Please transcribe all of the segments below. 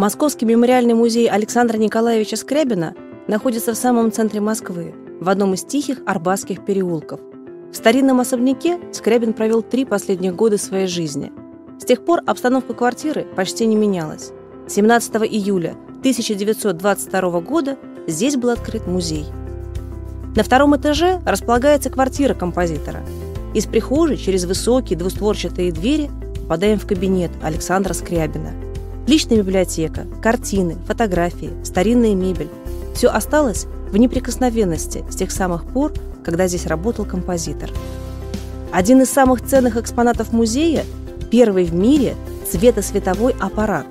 Московский мемориальный музей Александра Николаевича Скрябина находится в самом центре Москвы, в одном из тихих арбатских переулков. В старинном особняке Скрябин провел три последних года своей жизни. С тех пор обстановка квартиры почти не менялась. 17 июля 1922 года здесь был открыт музей. На втором этаже располагается квартира композитора. Из прихожей через высокие двустворчатые двери попадаем в кабинет Александра Скрябина. Личная библиотека, картины, фотографии, старинная мебель – все осталось в неприкосновенности с тех самых пор, когда здесь работал композитор. Один из самых ценных экспонатов музея – первый в мире цветосветовой аппарат.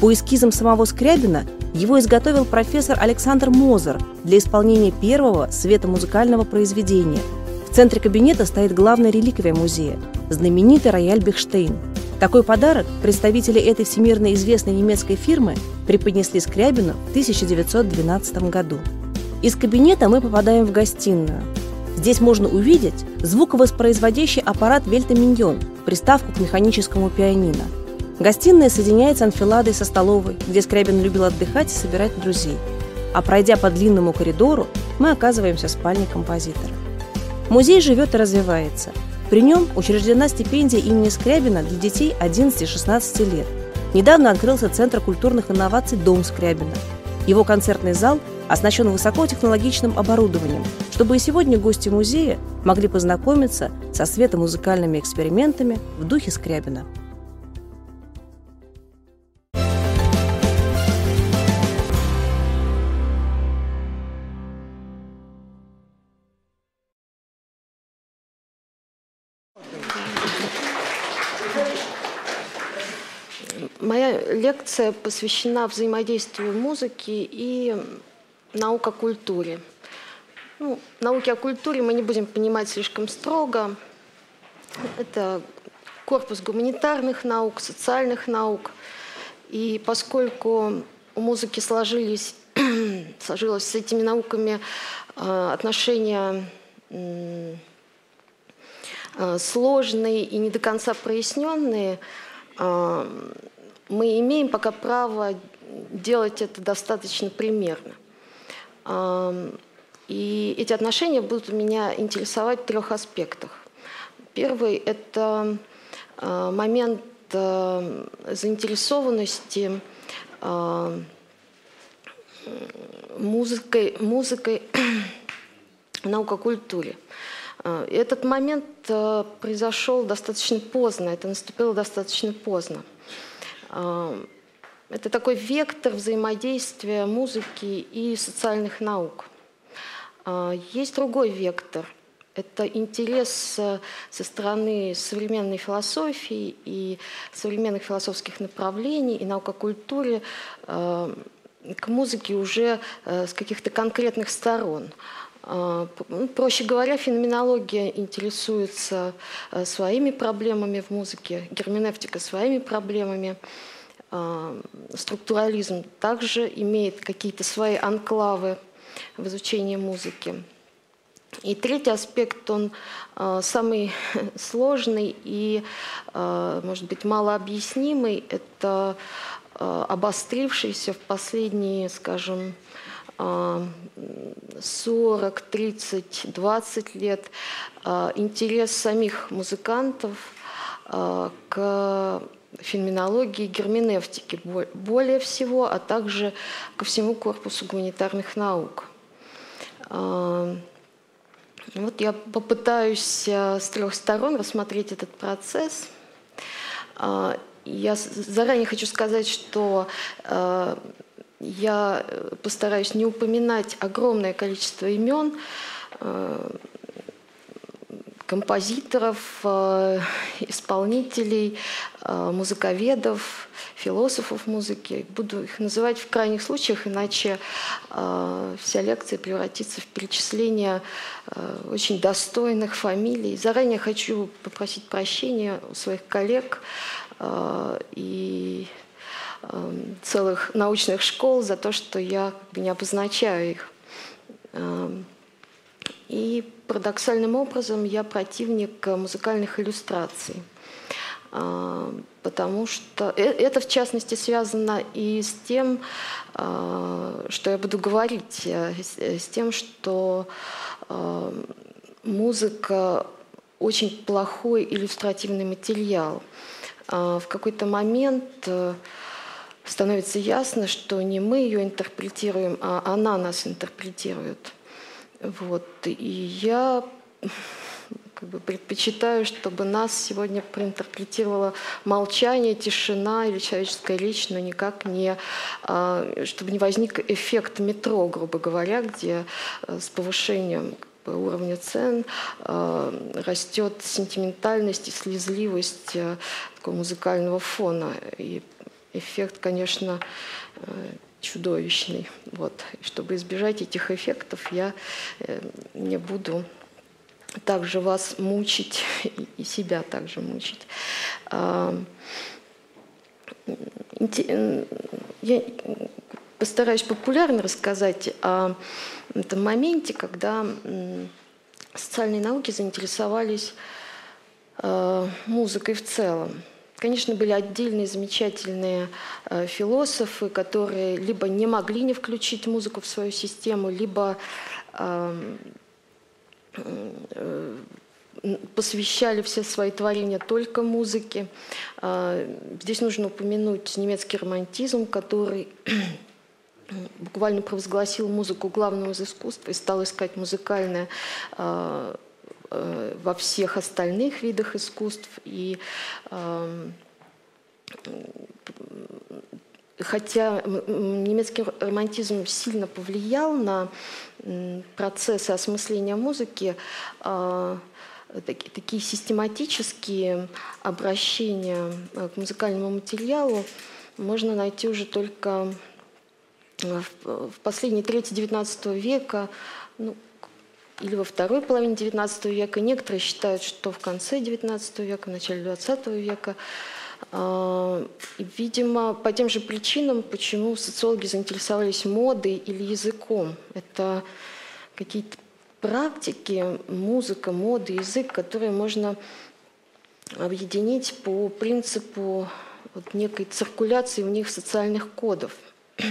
По эскизам самого Скрябина его изготовил профессор Александр Мозер для исполнения первого светомузыкального произведения. В центре кабинета стоит главная реликвия музея – знаменитый рояль Бехштейн. Такой подарок представители этой всемирно известной немецкой фирмы преподнесли Скрябину в 1912 году. Из кабинета мы попадаем в гостиную. Здесь можно увидеть звуковоспроизводящий аппарат Вельта Миньон, приставку к механическому пианино – Гостиная соединяется анфиладой со столовой, где Скрябин любил отдыхать и собирать друзей. А пройдя по длинному коридору, мы оказываемся в спальне композитора. Музей живет и развивается. При нем учреждена стипендия имени Скрябина для детей 11-16 лет. Недавно открылся Центр культурных инноваций «Дом Скрябина». Его концертный зал оснащен высокотехнологичным оборудованием, чтобы и сегодня гости музея могли познакомиться со светомузыкальными экспериментами в духе Скрябина. Лекция посвящена взаимодействию музыки и наука о культуре. Ну, науки о культуре мы не будем понимать слишком строго. Это корпус гуманитарных наук, социальных наук. И поскольку у музыки сложились, сложилось с этими науками э, отношения э, сложные и не до конца проясненные, э, мы имеем пока право делать это достаточно примерно. И эти отношения будут меня интересовать в трех аспектах. Первый – это а, момент а, заинтересованности а, музыкой, музыкой наука культуре. Этот момент произошел достаточно поздно, это наступило достаточно поздно. Это такой вектор взаимодействия музыки и социальных наук. А, есть другой вектор. Это интерес э, со стороны современной философии и современных философских направлений и наука культуры э, к музыке уже э, с каких-то конкретных сторон. А, ну, проще говоря, феноменология интересуется э, своими проблемами в музыке, герменевтика своими проблемами. А, структурализм также имеет какие-то свои анклавы в изучении музыки. И третий аспект, он э, самый сложный и, может быть, малообъяснимый, это обострившийся в последние, скажем, 40, 30, 20 лет а, интерес самих музыкантов а, к феноменологии герменевтики более всего, а также ко всему корпусу гуманитарных наук. А, вот я попытаюсь с трех сторон рассмотреть этот процесс. Я заранее хочу сказать, что я э, постараюсь не упоминать огромное количество имен э, композиторов, э, исполнителей, музыковедов, философов музыки. Буду их называть в крайних случаях, иначе вся лекция превратится в перечисление очень достойных фамилий. Заранее хочу попросить прощения у своих коллег и целых научных школ за то, что я не обозначаю их. Эм, и парадоксальным образом я противник музыкальных иллюстраций. Эм, потому что это, в частности, связано и с тем, что я буду говорить, с тем, что музыка очень плохой иллюстративный материал. В какой-то момент становится ясно, что не мы ее интерпретируем, а она нас интерпретирует. Вот. И я как бы предпочитаю, чтобы нас сегодня проинтерпретировало молчание, тишина или человеческая речь, никак не, а, чтобы не возник эффект метро, грубо говоря, где э, с повышением уровня цен а, растет сентиментальность и слезливость э, такого музыкального фона. И эффект, конечно, э, чудовищный. Вот. И чтобы избежать этих эффектов, я не буду также вас мучить и себя также мучить. Я постараюсь популярно рассказать о этом моменте, когда социальные науки заинтересовались а, музыкой в целом. Конечно, были отдельные замечательные а, философы, которые либо не могли не включить музыку в свою систему, либо Э, посвящали все свои творения только музыке. А, здесь нужно упомянуть немецкий романтизм, который буквально провозгласил музыку главным из искусства и стал искать музыкальное э, во всех остальных видах искусств. И хотя немецкий романтизм сильно повлиял на процессы осмысления музыки, а, такие систематические обращения э, к музыкальному материалу можно найти уже только в последней трети XIX века, ну, или во второй половине XIX века. Некоторые считают, что в конце XIX века, в начале XX века. А, видимо, по тем же причинам, почему социологи заинтересовались модой или языком. Это какие-то практики, музыка, мода, язык, которые можно объединить по принципу вот некой циркуляции в них социальных кодов.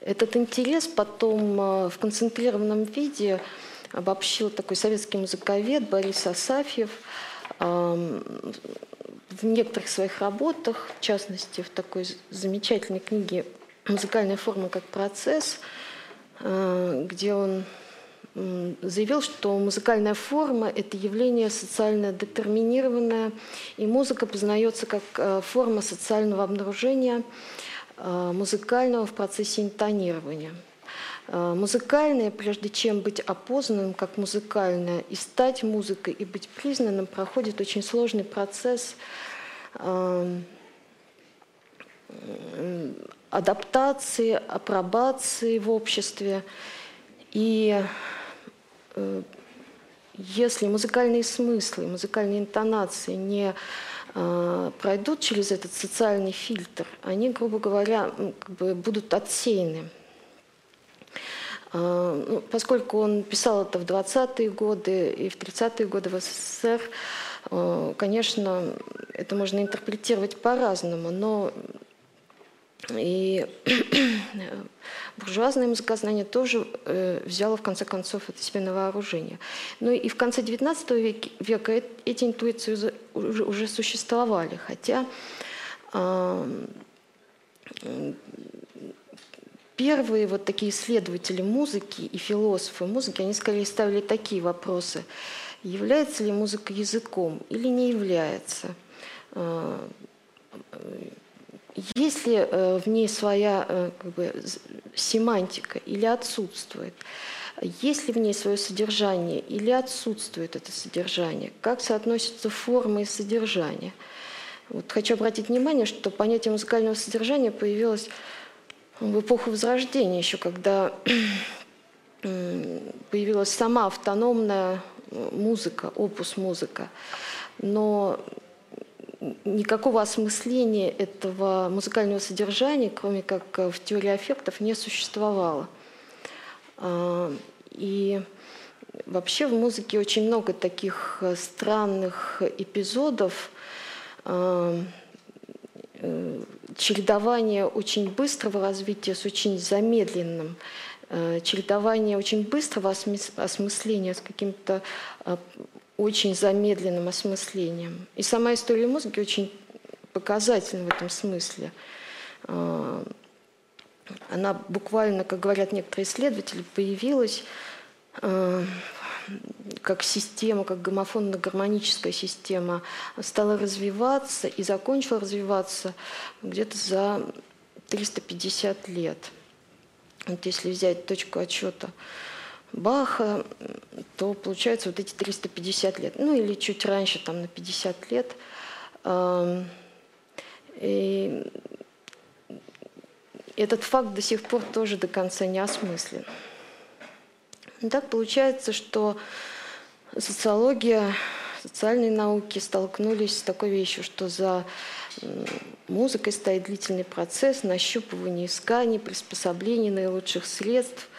Этот интерес потом а, в концентрированном виде обобщил такой советский музыковед Борис Асафьев в некоторых своих работах, в частности, в такой замечательной книге «Музыкальная форма как процесс», э, где он заявил, что музыкальная форма – это явление социально детерминированное, и музыка познается как э, форма социального обнаружения. э, музыкального в процессе интонирования – Э, музыкальное, прежде чем быть опознанным как музыкальное, и стать музыкой, и быть признанным, проходит очень сложный процесс эм, адаптации, апробации в обществе. И э, если музыкальные смыслы, музыкальные интонации не э, пройдут через этот социальный фильтр, они, грубо говоря, как бы будут отсеяны. А, ну, поскольку он писал это в 20-е годы и в 30-е годы в СССР, а, конечно, это можно интерпретировать по-разному, но и буржуазное музыкознание тоже э, взяло в конце концов это себе на вооружение. Ну и в конце XIX века эти интуиции уже, уже существовали, хотя первые вот такие исследователи музыки и философы музыки, они скорее ставили такие вопросы. Является ли музыка языком или не является? А, есть ли э, в ней своя э, как бы, семантика или отсутствует? Есть ли в ней свое содержание или отсутствует это содержание? Как соотносятся форма и содержание? Вот хочу обратить внимание, что понятие музыкального содержания появилось в эпоху Возрождения еще, когда появилась сама автономная музыка, опус музыка. Но никакого осмысления этого музыкального содержания, кроме как в теории аффектов, не существовало. А, и вообще в музыке очень много таких э, странных эпизодов, э, чередование очень быстрого развития с очень замедленным, чередование очень быстрого осмысления с каким-то очень замедленным осмыслением. И сама история музыки очень показательна в этом смысле. Она буквально, как говорят некоторые исследователи, появилась э, как система, как гомофонно-гармоническая система стала развиваться и закончила развиваться где-то за 350 лет. Вот если взять точку отчета Баха, то получается вот эти 350 лет. Ну или чуть раньше, там на 50 лет. И этот факт до сих пор тоже до конца не осмыслен. И так получается, что социология, социальные науки столкнулись с такой вещью, что за музыкой стоит длительный процесс нащупывания, искания, приспособления наилучших средств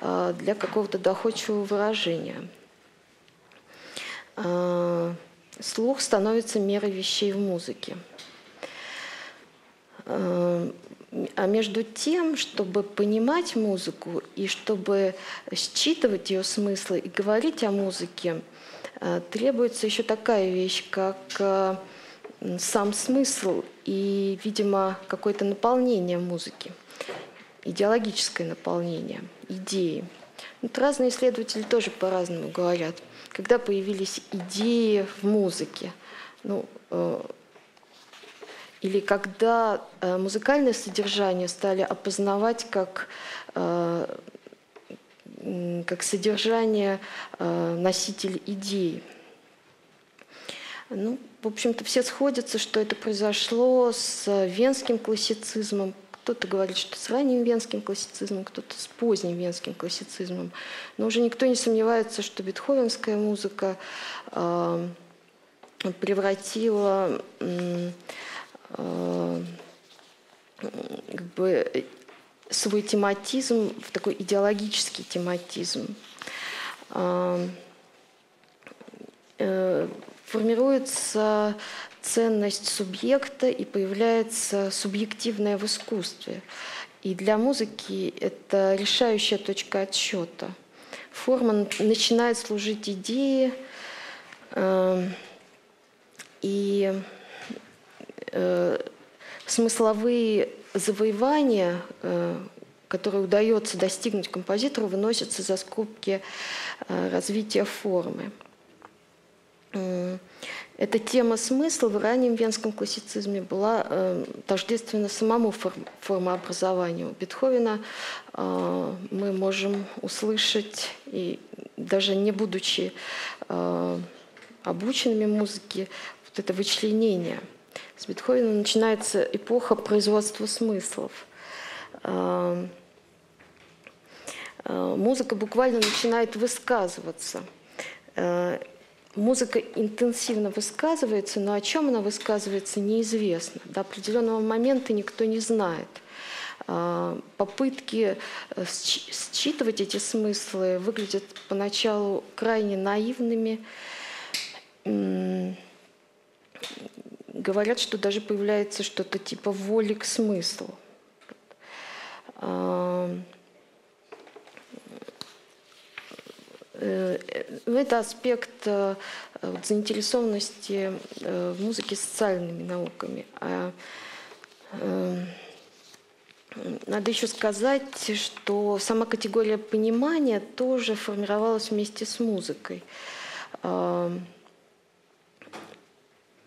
для какого-то доходчивого выражения. А, слух становится мерой вещей в музыке. А, а между тем, чтобы понимать музыку и чтобы считывать ее смыслы и говорить о музыке, э, требуется еще такая вещь, как э, сам смысл и, видимо, какое-то наполнение музыки, идеологическое наполнение, идеи. Вот разные исследователи тоже по-разному говорят. Когда появились идеи в музыке, ну, э, или когда э, музыкальное содержание стали опознавать как, э, как содержание э, носитель идеи. Ну, в общем-то, все сходятся, что это произошло с венским классицизмом. Кто-то говорит, что с ранним венским классицизмом, кто-то с поздним венским классицизмом. Но уже никто не сомневается, что бетховенская музыка превратила Э, как бы свой тематизм в такой идеологический тематизм. Э, э, формируется ценность субъекта и появляется субъективное в искусстве. И для музыки это решающая точка отсчета. Форма начинает служить идее, и Э, смысловые завоевания, э, которые удается достигнуть композитору, выносятся за скобки э, развития формы. Эта тема смысла в раннем венском классицизме была э, тождественна самому форм, формообразованию. Бетховена э, мы можем услышать, и даже не будучи э, обученными музыке, вот это вычленение – с Бетховена начинается эпоха производства смыслов. А, а, музыка буквально начинает высказываться. А, музыка интенсивно высказывается, но о чем она высказывается, неизвестно. До определенного момента никто не знает. Попытки э, считывать эти смыслы выглядят поначалу крайне наивными Говорят, что даже появляется что-то типа воли к смыслу. Э, это аспект э, заинтересованности э, в музыке социальными науками. А, надо еще сказать, что сама категория понимания тоже формировалась вместе с музыкой.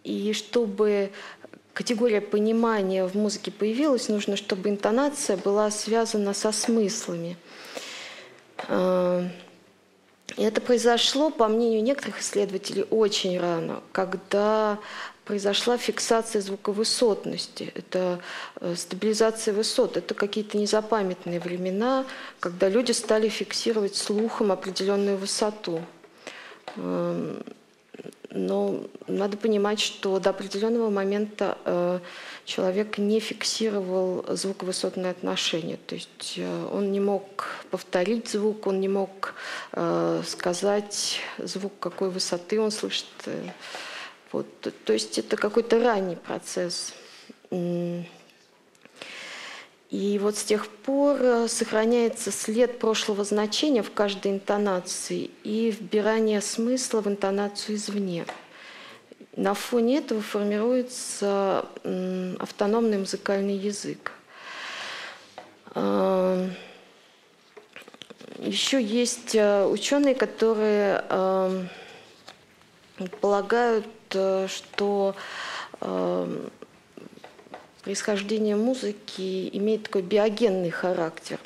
И чтобы категория понимания в музыке появилась, нужно, чтобы интонация была связана со смыслами. Это произошло, по мнению некоторых исследователей, очень рано, когда произошла фиксация звуковысотности. Это э, стабилизация высот. Это какие-то незапамятные времена, когда люди стали фиксировать слухом определенную высоту. Но надо понимать, что до определенного момента э, человек не фиксировал звуковысотные отношения. То есть э, он не мог повторить звук, он не мог э, сказать звук, какой высоты он слышит. Вот. То есть это какой-то ранний процесс. И вот с тех пор э, сохраняется след прошлого значения в каждой интонации и вбирание смысла в интонацию извне. На фоне этого формируется автономный музыкальный язык. А, Еще есть э, ученые, которые э, полагают, что происхождение музыки имеет такой биогенный характер.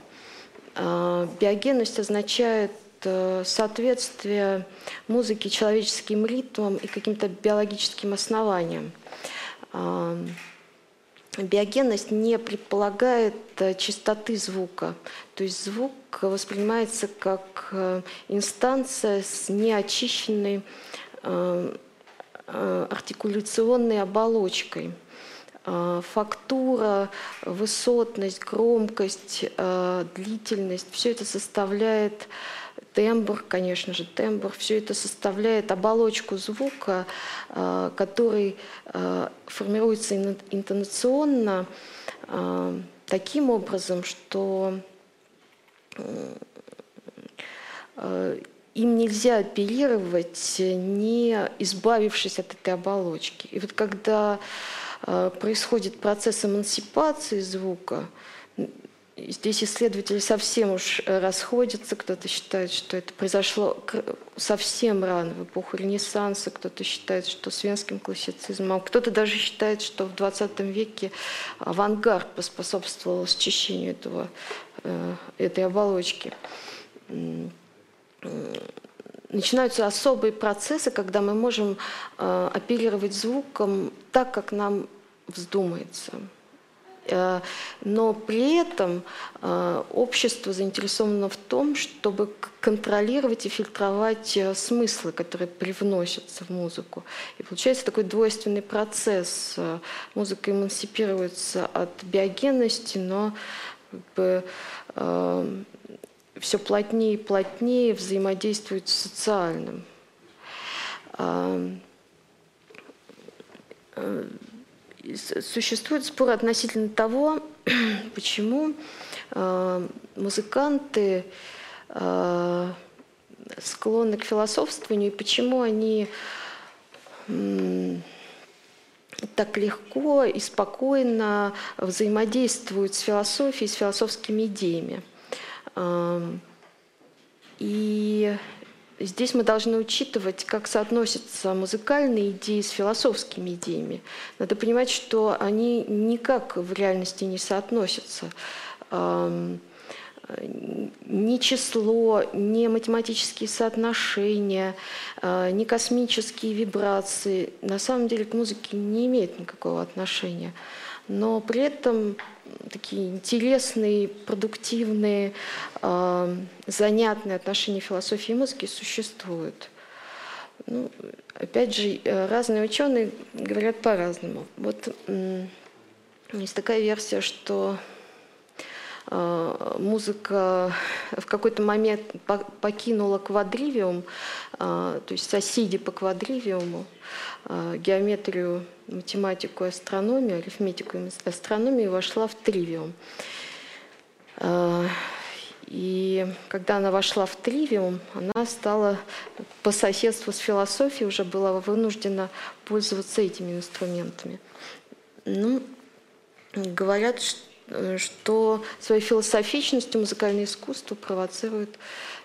А, биогенность означает э, соответствие музыки человеческим ритмам и каким-то биологическим основаниям. А, биогенность не предполагает э, чистоты звука, то есть звук воспринимается как э, инстанция с неочищенной артикуляционной оболочкой – фактура, высотность, громкость, э, длительность, все это составляет тембр, конечно же, тембр, все это составляет оболочку звука, э, который формируется интонационно таким образом, что им нельзя оперировать, не избавившись от этой оболочки. И вот когда Э, происходит процесс эмансипации звука. Здесь исследователи совсем уж расходятся. Кто-то считает, что это произошло совсем рано, в эпоху Ренессанса. Кто-то считает, что с венским классицизмом. Кто-то даже считает, что в 20 веке авангард поспособствовал счищению этого, э, этой оболочки начинаются особые процессы, когда мы можем э, оперировать звуком так, как нам вздумается. Э, но при этом э, общество заинтересовано в том, чтобы контролировать и фильтровать э, смыслы, которые привносятся в музыку. И получается такой двойственный процесс. Музыка эмансипируется от биогенности, но бы, все плотнее и плотнее взаимодействует с социальным. А, э, существует спор относительно того, почему а, музыканты а, склонны к философствованию и почему они так легко и спокойно взаимодействуют с философией, с философскими идеями. И здесь мы должны учитывать, как соотносятся музыкальные идеи с философскими идеями. Надо понимать, что они никак в реальности не соотносятся. Ни число, ни математические соотношения, а, ни космические вибрации на самом деле к музыке не имеют никакого отношения. Но при этом такие интересные, продуктивные, э, занятные отношения философии и музыки существуют. Ну, опять же, э, разные ученые говорят по-разному. Вот есть такая версия, что э, музыка в какой-то момент покинула квадривиум, то есть соседи по квадривиуму, геометрию математику астрономию, арифметику и астрономию вошла в тривиум. И когда она вошла в тривиум, она стала по соседству с философией, уже была вынуждена пользоваться этими инструментами. Ну, говорят, что своей философичностью музыкальное искусство провоцирует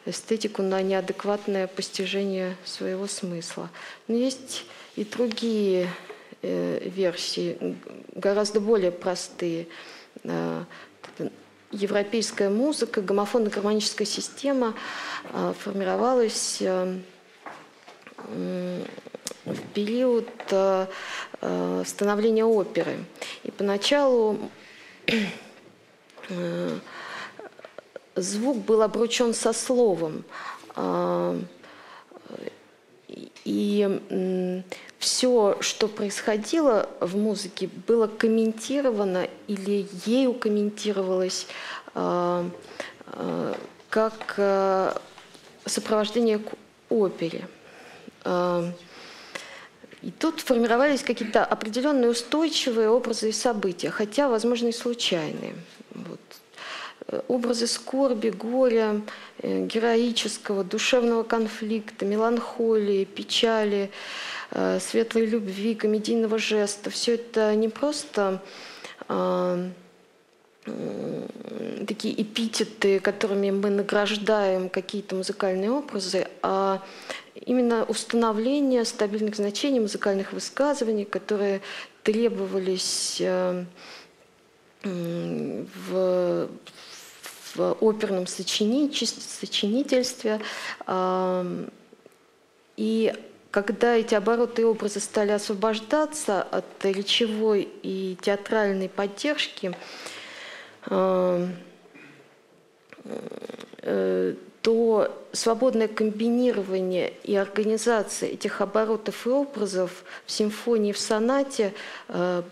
эстетику на неадекватное постижение своего смысла. Но есть и другие Э, версии, гораздо более простые. Э, европейская музыка, гомофонно-гармоническая система э, формировалась в период становления оперы. И поначалу звук был обручен со словом. И И все, что происходило в музыке, было комментировано или ею комментировалось э, э, как э, сопровождение к опере. И тут формировались какие-то определенные устойчивые образы и события, хотя, возможно, и случайные. Вот. Образы скорби, горя, героического, душевного конфликта, меланхолии, печали – Э, светлой любви, комедийного жеста. Все это не просто э, такие эпитеты, которыми мы награждаем какие-то музыкальные образы, а именно установление стабильных значений музыкальных высказываний, которые требовались э, в, в оперном сочинительстве. И когда эти обороты и образы стали освобождаться от речевой и театральной поддержки, э, то свободное комбинирование и организация этих оборотов и образов в симфонии, в сонате э,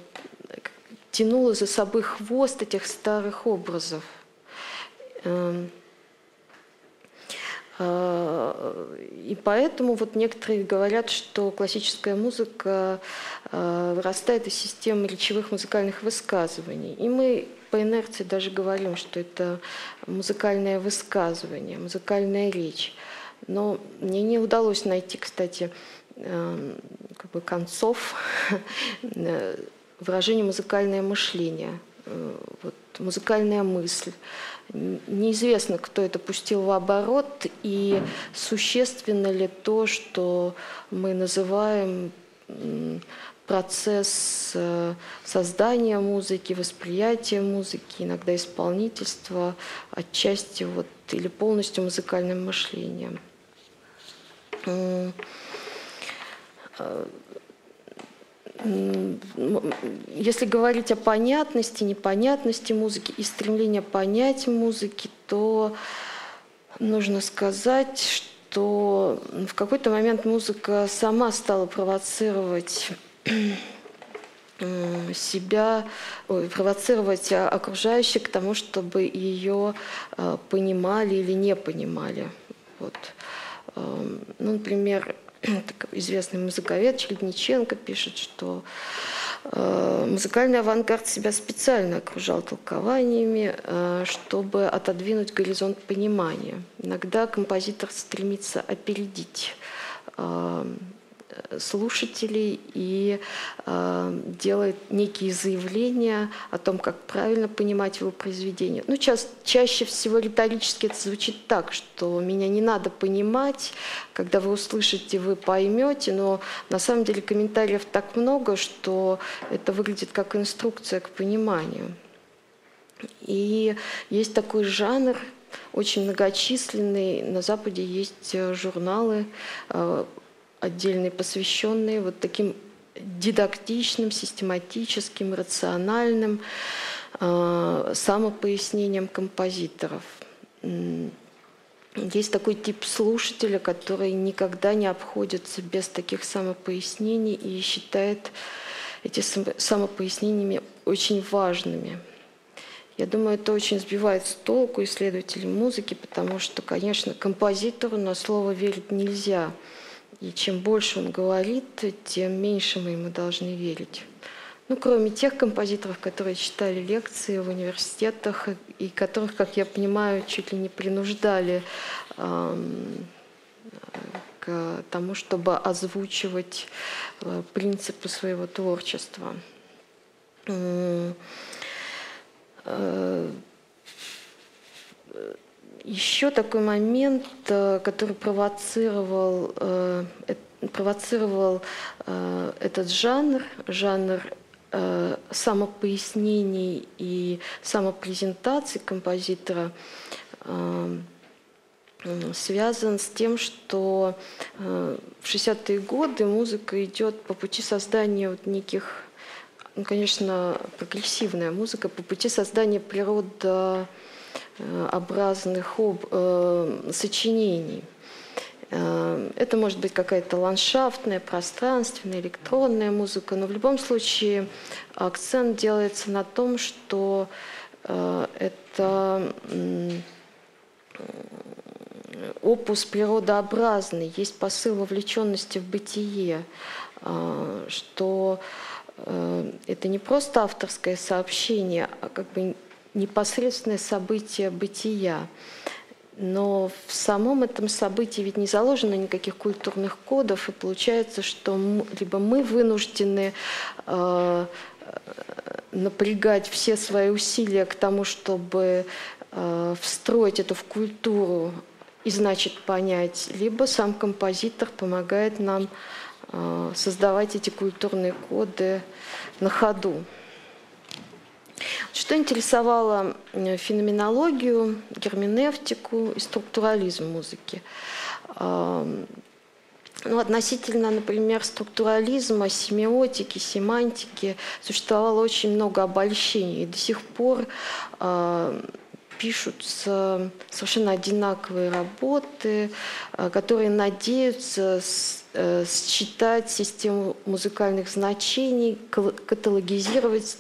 тянуло за собой хвост этих старых образов. Эм, а, и поэтому вот некоторые говорят, что классическая музыка а, вырастает из системы речевых музыкальных высказываний. И мы по инерции даже говорим, что это музыкальное высказывание, музыкальная речь. Но мне не удалось найти, кстати, эм, как бы концов выражения музыкальное мышление, э, вот, музыкальная мысль. Неизвестно, кто это пустил в оборот, и существенно ли то, что мы называем процесс э, создания музыки, восприятия музыки, иногда исполнительства, отчасти вот, или полностью музыкальным мышлением. Э, если говорить о понятности, непонятности музыки и стремлении понять музыки, то нужно сказать, что в какой-то момент музыка сама стала провоцировать себя, ой, провоцировать окружающих к тому, чтобы ее э, понимали или не понимали. Вот. Эм, ну, например, известный музыковед Чередниченко пишет, что э, музыкальный авангард себя специально окружал толкованиями, э, чтобы отодвинуть горизонт понимания. Иногда композитор стремится опередить э, слушателей и э, делает некие заявления о том, как правильно понимать его произведение. Ну, ча чаще всего риторически это звучит так, что меня не надо понимать, когда вы услышите, вы поймете, но на самом деле комментариев так много, что это выглядит как инструкция к пониманию. И есть такой жанр, очень многочисленный. На Западе есть э, журналы э, отдельные, посвященные вот таким дидактичным, систематическим, рациональным э, самопояснением композиторов. Есть такой тип слушателя, который никогда не обходится без таких самопояснений и считает эти самопояснениями очень важными. Я думаю, это очень сбивает с толку исследователей музыки, потому что, конечно, композитору на слово верить нельзя – и чем больше он говорит, тем меньше мы ему должны верить. Ну, кроме тех композиторов, которые читали лекции в университетах и которых, как я понимаю, чуть ли не принуждали эм, к тому, чтобы озвучивать э, принципы своего творчества. Э, еще такой момент, э, который провоцировал, э, провоцировал э, этот жанр, жанр самопояснений и самопрезентации композитора, связан с тем, что в 60-е годы музыка идет по пути создания вот неких, ну, конечно, прогрессивная музыка, по пути создания природа образных об, э, сочинений. Это может быть какая-то ландшафтная, пространственная, электронная музыка, но в любом случае акцент делается на том, что это опус природообразный, есть посыл вовлеченности в бытие, что это не просто авторское сообщение, а как бы непосредственное событие бытия. Но в самом этом событии ведь не заложено никаких культурных кодов, и получается, что либо мы вынуждены э, напрягать все свои усилия к тому, чтобы э, встроить это в культуру и значит понять, либо сам композитор помогает нам э, создавать эти культурные коды на ходу. Что интересовало феноменологию, герменевтику и структурализм музыки? Ну, относительно, например, структурализма, семиотики, семантики существовало очень много обольщений. И до сих пор э, пишутся совершенно одинаковые работы, э, которые надеются с, э, считать систему музыкальных значений, каталогизировать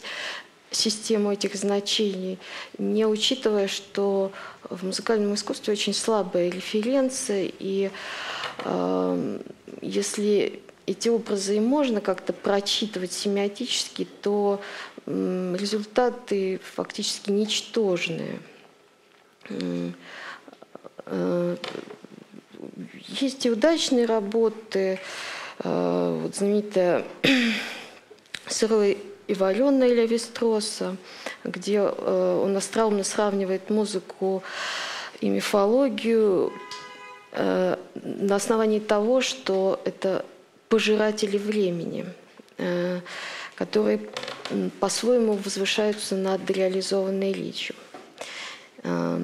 систему этих значений, не учитывая, что в музыкальном искусстве очень слабая референция, и э, если эти образы и можно как-то прочитывать семиотически, то э, результаты фактически ничтожные. Э, есть и удачные работы, э, вот знаменитая «Сырой и вареная Левистроса, где э, он остроумно сравнивает музыку и мифологию э, на основании того, что это пожиратели времени, э, которые по-своему возвышаются над реализованной речью. Э,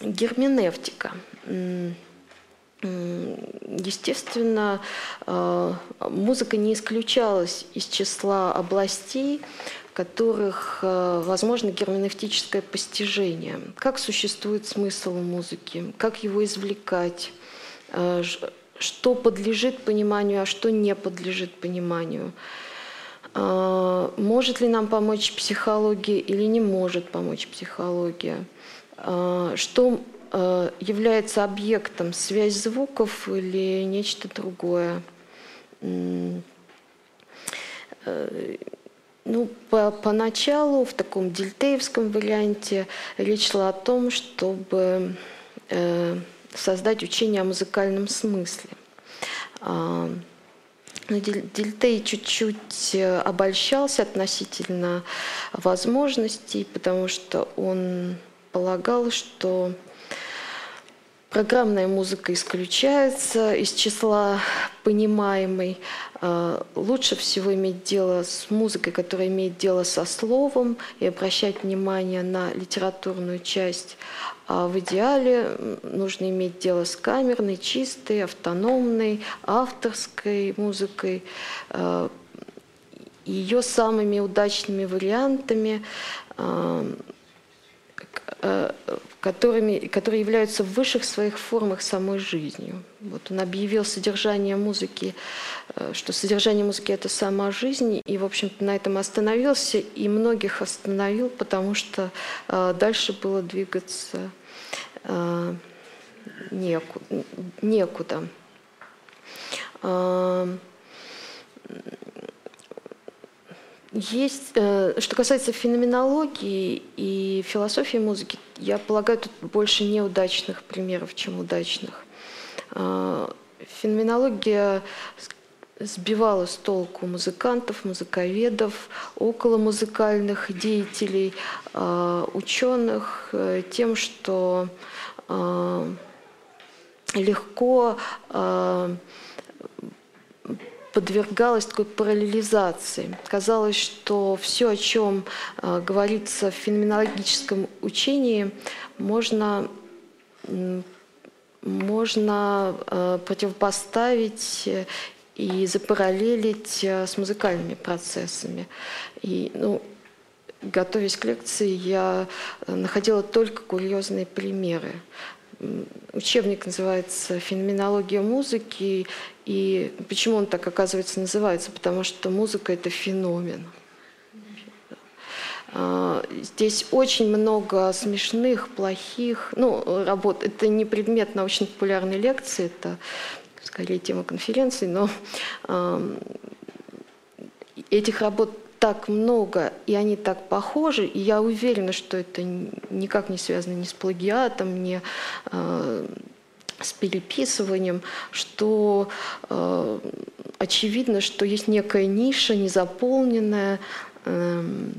герменевтика. Естественно, э, музыка не исключалась из числа областей, в которых э, возможно герменевтическое постижение. Как существует смысл музыки, как его извлекать, э, что подлежит пониманию, а что не подлежит пониманию. Может ли нам помочь психология или не может помочь психология? Что является объектом связь звуков или нечто другое. Э, ну, по, поначалу в таком дельтеевском варианте речь шла о том, чтобы э, создать учение о музыкальном смысле. А, но Дельтей чуть-чуть обольщался относительно возможностей, потому что он полагал, что Программная музыка исключается из числа понимаемой. А, лучше всего иметь дело с музыкой, которая имеет дело со словом и обращать внимание на литературную часть. А в идеале нужно иметь дело с камерной, чистой, автономной, авторской музыкой. А, Ее самыми удачными вариантами а, которыми, которые являются в высших своих формах самой жизнью. Вот он объявил содержание музыки, э, что содержание музыки – это сама жизнь, и, в общем-то, на этом остановился, и многих остановил, потому что э, дальше было двигаться э, некуда. некуда. Есть, э, что касается феноменологии и философии музыки, я полагаю, тут больше неудачных примеров, чем удачных. А, феноменология сбивала с толку музыкантов, музыковедов, околомузыкальных деятелей, а, ученых э, тем, что а, легко подвергалась такой параллелизации. Казалось, что все, о чем э, говорится в феноменологическом учении, можно, можно э, противопоставить и запараллелить э, с музыкальными процессами. И, ну, готовясь к лекции, я находила только курьезные примеры. Учебник называется «Феноменология музыки». И почему он так, оказывается, называется? Потому что музыка — это феномен. А, здесь очень много смешных, плохих, ну, работ. Это не предмет научно-популярной лекции, это скорее тема конференции, но этих работ так много, и они так похожи, и я уверена, что это никак не связано ни с плагиатом, ни э, с переписыванием, что э, очевидно, что есть некая ниша незаполненная, эм,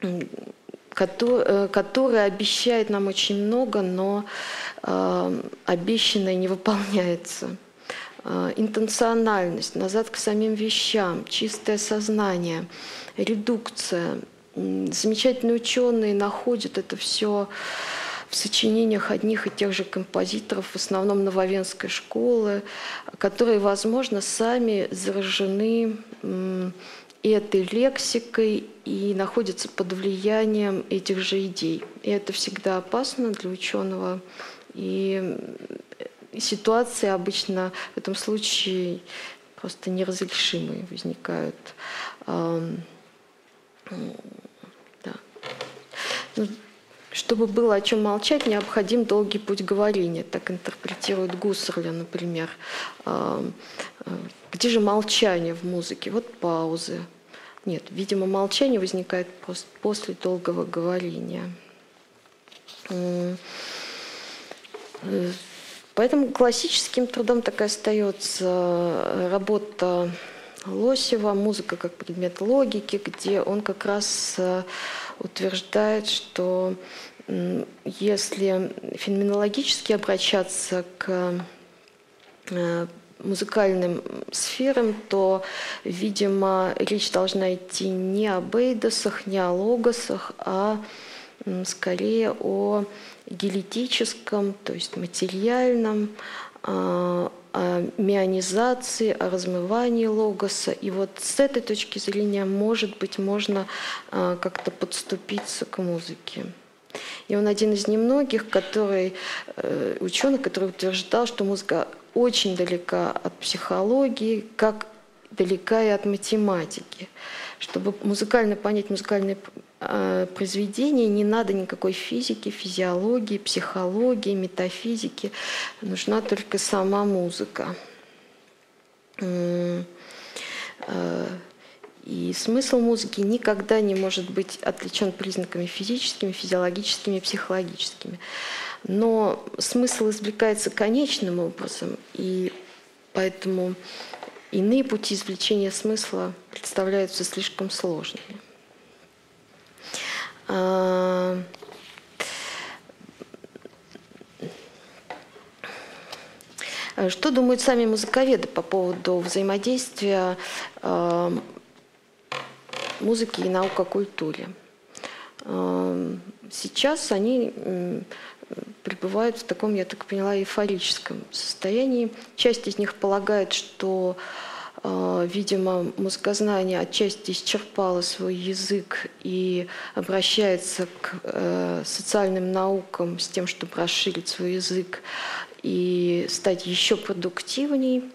э, которая обещает нам очень много, но э, обещанное не выполняется. Э, интенциональность, назад к самим вещам, чистое сознание, редукция. Замечательные ученые находят это все в сочинениях одних и тех же композиторов, в основном нововенской школы, которые, возможно, сами заражены этой лексикой и находятся под влиянием этих же идей. И это всегда опасно для ученого. И ситуации обычно в этом случае просто неразрешимые возникают. Да. Ну, чтобы было о чем молчать, необходим долгий путь говорения. Так интерпретирует Гуссерля, например. Где же молчание в музыке? Вот паузы. Нет, видимо, молчание возникает после долгого говорения. Поэтому классическим трудом так и остается э, работа Лосева, музыка как предмет логики, где он как раз э, утверждает, что если феноменологически обращаться к э, музыкальным сферам, то, видимо, речь должна идти не об эйдосах, не о логосах, а скорее о гелетическом, то есть материальном, а, о мионизации, о размывании логоса. И вот с этой точки зрения, может быть, можно а, как-то подступиться к музыке. И он один из немногих, который, э, ученый, который утверждал, что музыка очень далека от психологии, как далека и от математики. Чтобы музыкально понять музыкальные Э, произведения не надо никакой физики, физиологии, психологии, метафизики. Нужна только сама музыка. Э, и смысл музыки никогда не может быть отличен признаками физическими, физиологическими, психологическими. Но смысл извлекается конечным образом, и поэтому иные пути извлечения смысла представляются слишком сложными. А, что думают сами музыковеды по поводу взаимодействия а, музыки и наук о культуре? А, сейчас они пребывают в таком, я так поняла, эйфорическом состоянии. Часть из них полагает, что а, видимо, мозгознание отчасти исчерпало свой язык и обращается к э, социальным наукам с тем, чтобы расширить свой язык и стать еще продуктивней,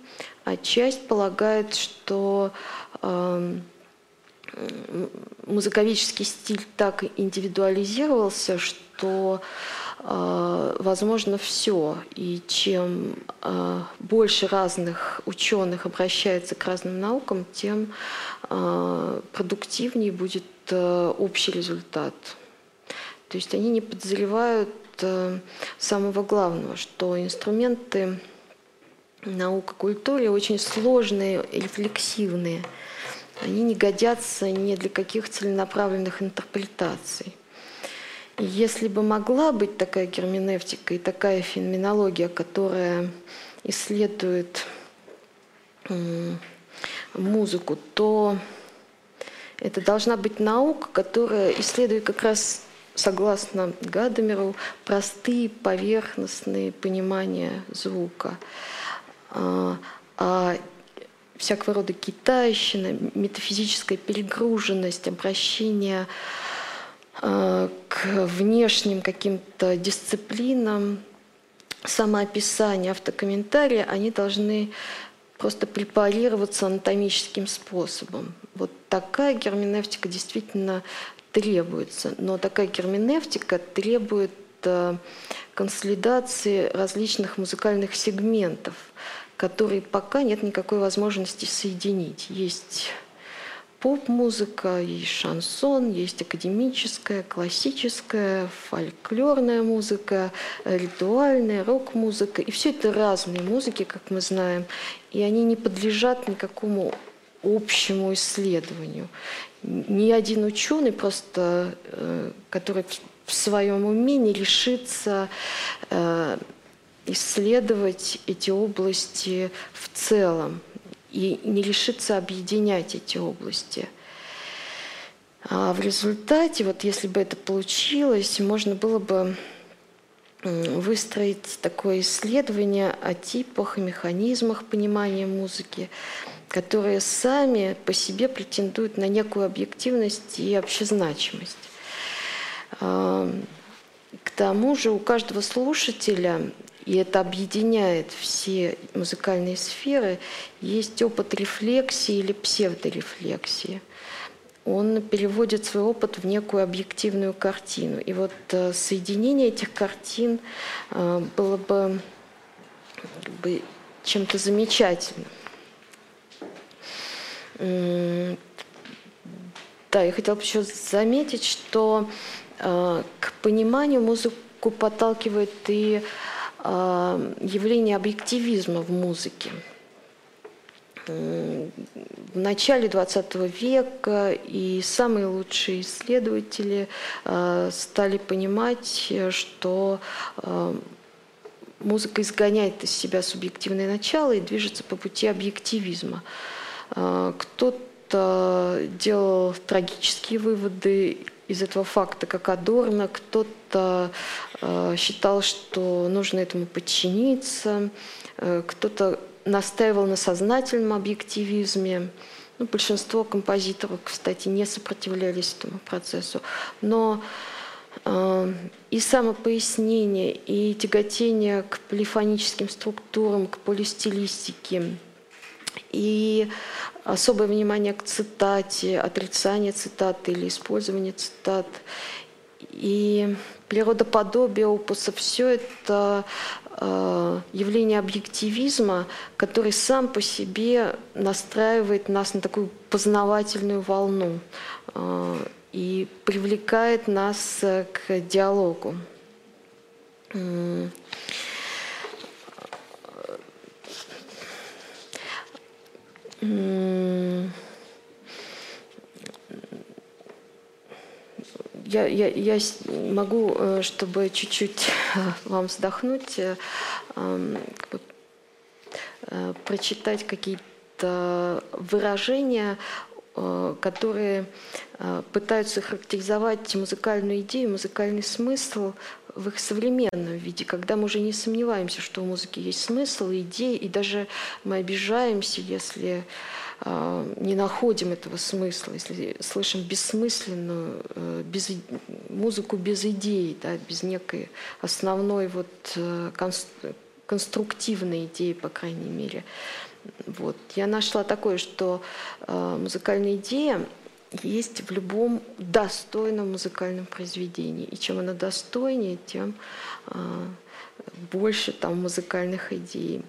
а часть полагает, что музыковический стиль так индивидуализировался, что а, возможно все. И чем а, больше разных ученых обращается к разным наукам, тем а, продуктивнее будет общий результат. То есть они не подозревают самого главного, что инструменты наука культуры очень сложные, рефлексивные. Они не годятся ни для каких целенаправленных интерпретаций. Если бы могла быть такая герменевтика и такая феноменология, которая исследует музыку, то это должна быть наука, которая исследует как раз, согласно Гадамеру, простые поверхностные понимания звука. А, а всякого рода китайщина, метафизическая перегруженность, обращение к внешним каким-то дисциплинам самоописание, автокомментарии, они должны просто препарироваться анатомическим способом. Вот такая герменевтика действительно требуется. Но такая герменевтика требует э, консолидации различных музыкальных сегментов, которые пока нет никакой возможности соединить. Есть поп-музыка, есть шансон, есть академическая, классическая, фольклорная музыка, ритуальная, рок-музыка. И все это разные музыки, как мы знаем, и они не подлежат никакому общему исследованию. Ни один ученый просто, э, который в своем уме не решится э, исследовать эти области в целом и не решится объединять эти области. А в результате, вот если бы это получилось, можно было бы выстроить такое исследование о типах и механизмах понимания музыки, которые сами по себе претендуют на некую объективность и общезначимость. К тому же у каждого слушателя и это объединяет все музыкальные сферы, есть опыт рефлексии или псевдорефлексии. Он переводит свой опыт в некую объективную картину. И вот э, соединение этих картин э, было бы, как бы чем-то замечательным. Да, я хотела бы еще заметить, что э, к пониманию музыку подталкивает и явление объективизма в музыке. В начале XX века и самые лучшие исследователи а, стали понимать, что а, музыка изгоняет из себя субъективное начало и движется по пути объективизма. Кто-то делал трагические выводы из этого факта, как Адорно, кто-то э, считал, что нужно этому подчиниться, э, кто-то настаивал на сознательном объективизме. Ну, большинство композиторов, кстати, не сопротивлялись этому процессу. Но э, и самопояснение, и тяготение к полифоническим структурам, к полистилистике, и особое внимание к цитате, отрицание цитаты или использование цитат. И природоподобие опуса – все это э, явление объективизма, который сам по себе настраивает нас на такую познавательную волну э, и привлекает нас к диалогу. Я, я, я могу, э, чтобы чуть-чуть вам вздохнуть, э, э, прочитать какие-то выражения, которые пытаются характеризовать музыкальную идею, музыкальный смысл в их современном виде, когда мы уже не сомневаемся, что у музыки есть смысл, идеи, и даже мы обижаемся, если э, не находим этого смысла, если слышим бессмысленную э, без, музыку без идей, да, без некой основной вот, э, конструктивной идеи, по крайней мере. Вот. Я нашла такое, что э, музыкальная идея есть в любом достойном музыкальном произведении. И чем оно достойнее, тем а, больше там музыкальных идей.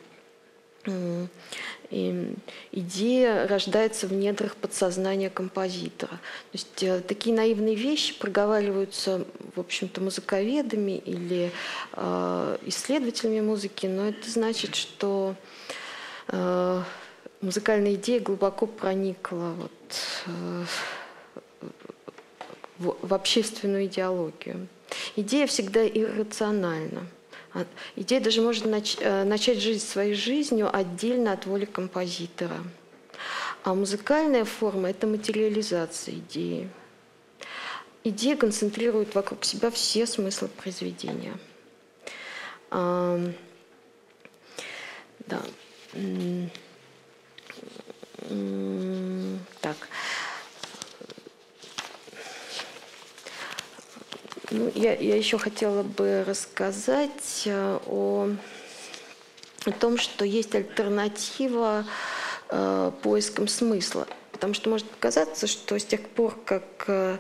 И идея рождается в недрах подсознания композитора. То есть э, такие наивные вещи проговариваются, в общем-то, музыковедами или э, исследователями музыки, но это значит, что э, музыкальная идея глубоко проникла вот, э, в, в общественную идеологию. Идея всегда иррациональна. А, идея даже может нач, э, начать жить своей жизнью отдельно от воли композитора. А музыкальная форма – это материализация идеи. Идея концентрирует вокруг себя все смыслы произведения. А, да. Так. Ну я, я еще хотела бы рассказать о, о том, что есть альтернатива э, поискам смысла. Потому что может показаться, что с тех пор, как э,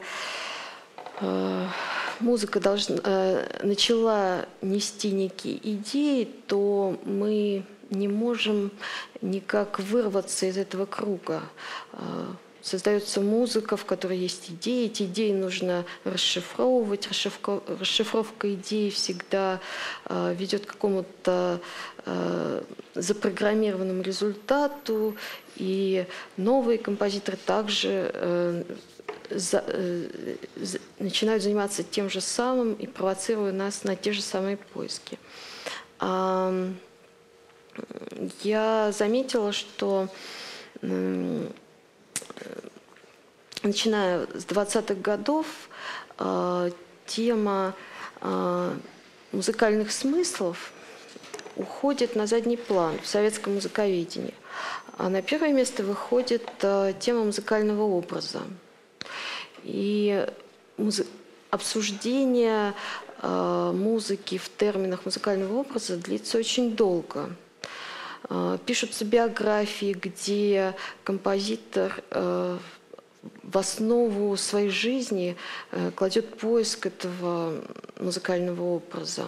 э, музыка должна, э, начала нести некие идеи, то мы не можем никак вырваться из этого круга. Э, создается музыка, в которой есть идеи. Эти идеи нужно расшифровывать. Расшифровка, расшифровка идей всегда э, ведет к какому-то э, запрограммированному результату. И новые композиторы также э, за, э, за, начинают заниматься тем же самым и провоцируя нас на те же самые поиски. А, я заметила, что начиная с 20-х годов э, тема э, музыкальных смыслов уходит на задний план в советском музыковедении. А на первое место выходит э, тема музыкального образа. И обсуждение музыки в терминах музыкального образа длится очень долго. Пишутся биографии, где композитор в основу своей жизни э, кладет поиск этого музыкального образа.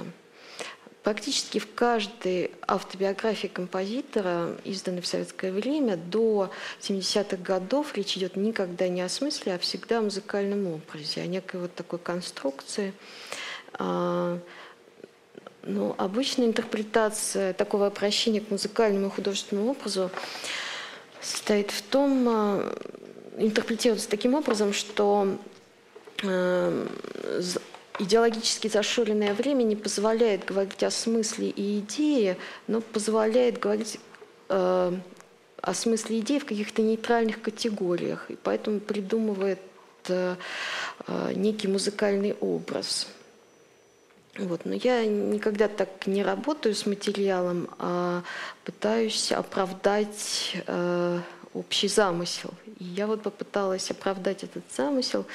Практически в каждой автобиографии композитора, изданной в советское время, до 70-х годов речь идет никогда не о смысле, а всегда о музыкальном образе, о некой вот такой конструкции. Но обычная интерпретация такого обращения к музыкальному и художественному образу состоит в том, а, интерпретируется таким образом, что э, идеологически зашоренное время не позволяет говорить о смысле и идее, но позволяет говорить э, о смысле идеи в каких-то нейтральных категориях, и поэтому придумывает э, некий музыкальный образ. Вот. Но я никогда так не работаю с материалом, а пытаюсь оправдать э, общий замысел. И я вот попыталась оправдать этот замысел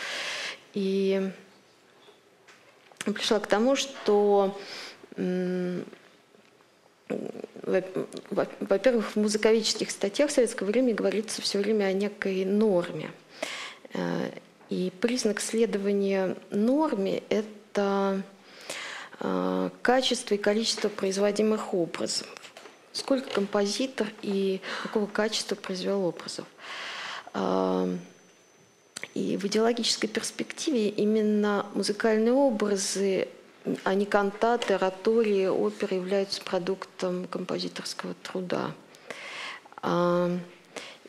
и пришла к тому, что во-первых, в музыковедческих статьях советского времени говорится все время о некой норме. Э, и признак следования норме – это э, качество и количество производимых образов сколько композитор и какого качества произвел образов. И в идеологической перспективе именно музыкальные образы, а не кантаты, оратории, оперы являются продуктом композиторского труда.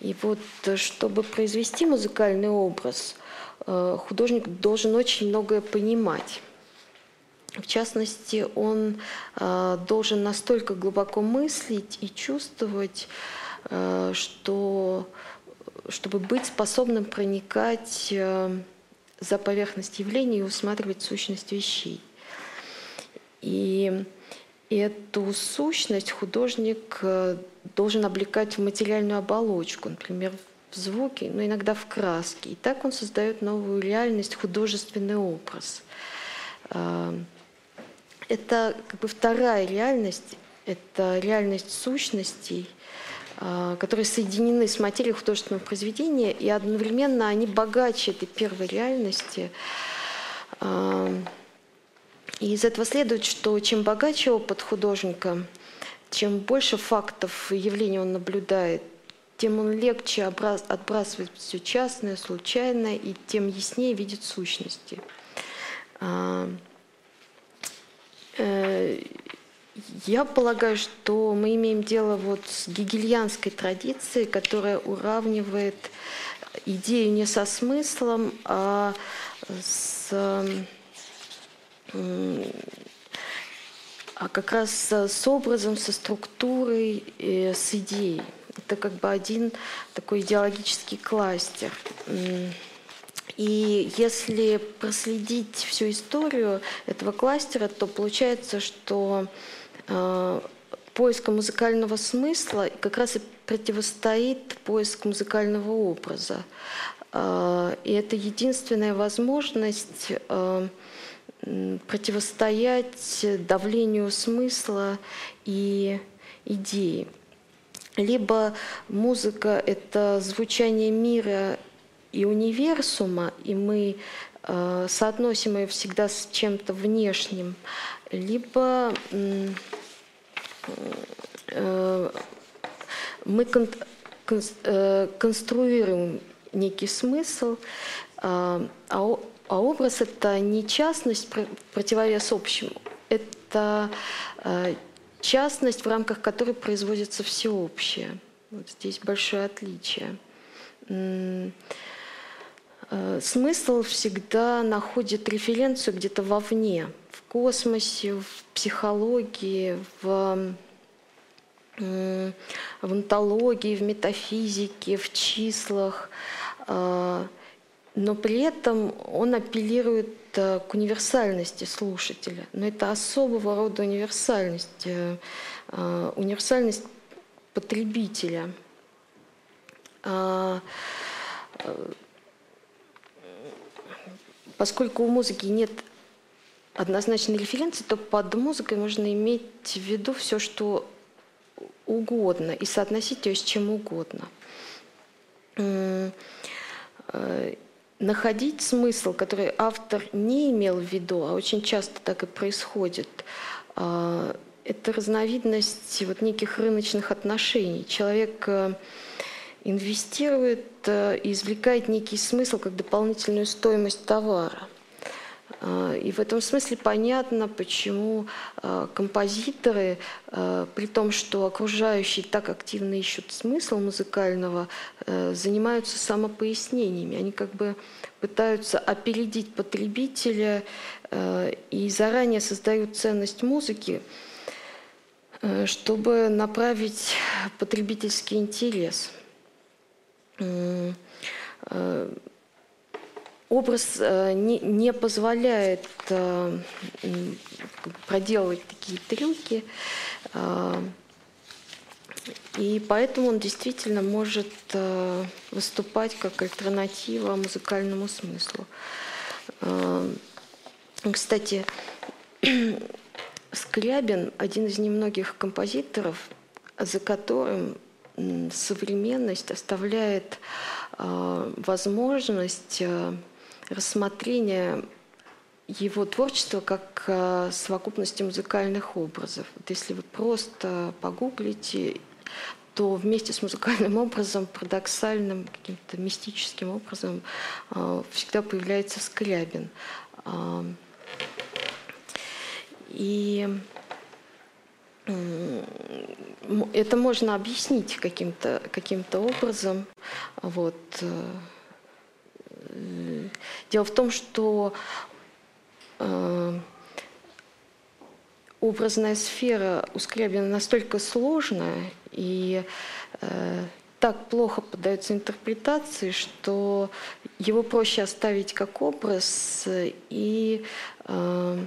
И вот чтобы произвести музыкальный образ, э, художник должен очень многое понимать. В частности, он э, должен настолько глубоко мыслить и чувствовать, э, что, чтобы быть способным проникать э, за поверхность явлений и усматривать сущность вещей. И эту сущность художник должен облекать в материальную оболочку, например, в звуки, но иногда в краски. И так он создает новую реальность, художественный образ. Это как бы вторая реальность, это реальность сущностей, а, которые соединены с материей художественного произведения, и одновременно они богаче этой первой реальности. А, и из этого следует, что чем богаче опыт художника, чем больше фактов и явлений он наблюдает, тем он легче отбрасывает все частное, случайное, и тем яснее видит сущности. Э, я полагаю, что мы имеем дело вот с гегельянской традицией, которая уравнивает идею не со смыслом, а с, а как раз с образом, со структурой, с идеей. Это как бы один такой идеологический кластер. И если проследить всю историю этого кластера, то получается, что э, поиск музыкального смысла как раз и противостоит поиск музыкального образа. Э, и это единственная возможность э, противостоять давлению смысла и идеи. Либо музыка — это звучание мира и универсума, и мы э, соотносим ее всегда с чем-то внешним, либо э, мы кон, кон, э, конструируем некий смысл, э, а, а образ это не частность противовес общему, это э, частность, в рамках которой производится всеобщее. Вот здесь большое отличие. Э, смысл всегда находит референцию где-то вовне, в космосе, в психологии, в, в онтологии, в метафизике, в числах, э, но при этом он апеллирует э, к универсальности слушателя. Но это особого рода универсальность, универсальность потребителя – а, поскольку у музыки нет однозначной референции, то под музыкой можно иметь в виду все, что угодно, и соотносить ее с чем угодно. Э, находить смысл, который автор не имел в виду, а очень часто так и происходит, а, это разновидность вот неких рыночных отношений. Человек э, инвестирует э, извлекает некий смысл как дополнительную стоимость товара. Э, и в этом смысле понятно, почему э, композиторы, при том, что окружающие так активно ищут смысл музыкального, занимаются самопояснениями. Они как бы пытаются опередить потребителя и заранее создают ценность музыки, чтобы направить потребительский интерес – образ э, не, не позволяет э, проделывать такие трюки, и поэтому он действительно может выступать как альтернатива музыкальному смыслу. Кстати, Скрябин – один из немногих композиторов, за которым современность оставляет а, возможность а, рассмотрения его творчества как а, совокупности музыкальных образов. Вот если вы просто погуглите, то вместе с музыкальным образом, парадоксальным, каким-то мистическим образом всегда появляется Скрябин. И это можно объяснить каким-то каким образом. Вот. Э, дело в том, что э, образная сфера у Скрябина настолько сложная и э, так плохо поддается интерпретации, что его проще оставить как образ и э,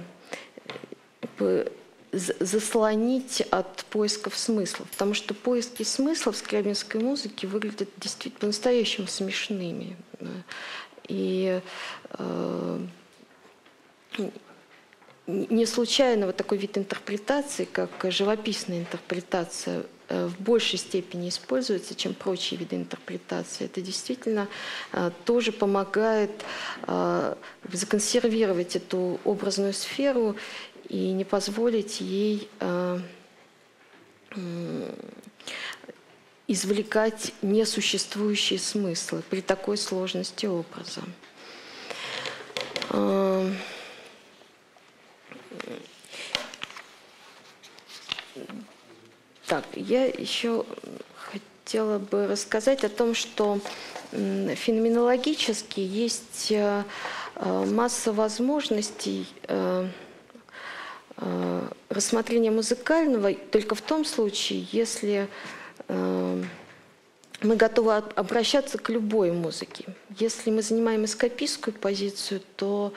заслонить от поисков смыслов, потому что поиски смыслов скрябинской музыке выглядят действительно по-настоящему смешными. И э, не случайно вот такой вид интерпретации, как живописная интерпретация, э, в большей степени используется, чем прочие виды интерпретации. Это действительно э, тоже помогает э, законсервировать эту образную сферу и не позволить ей э, извлекать несуществующие смыслы при такой сложности образа. Э, так, я еще хотела бы рассказать о том, что феноменологически есть э, масса возможностей рассмотрение музыкального только в том случае, если э, мы готовы обращаться к любой музыке. Если мы занимаем эскапистскую позицию, то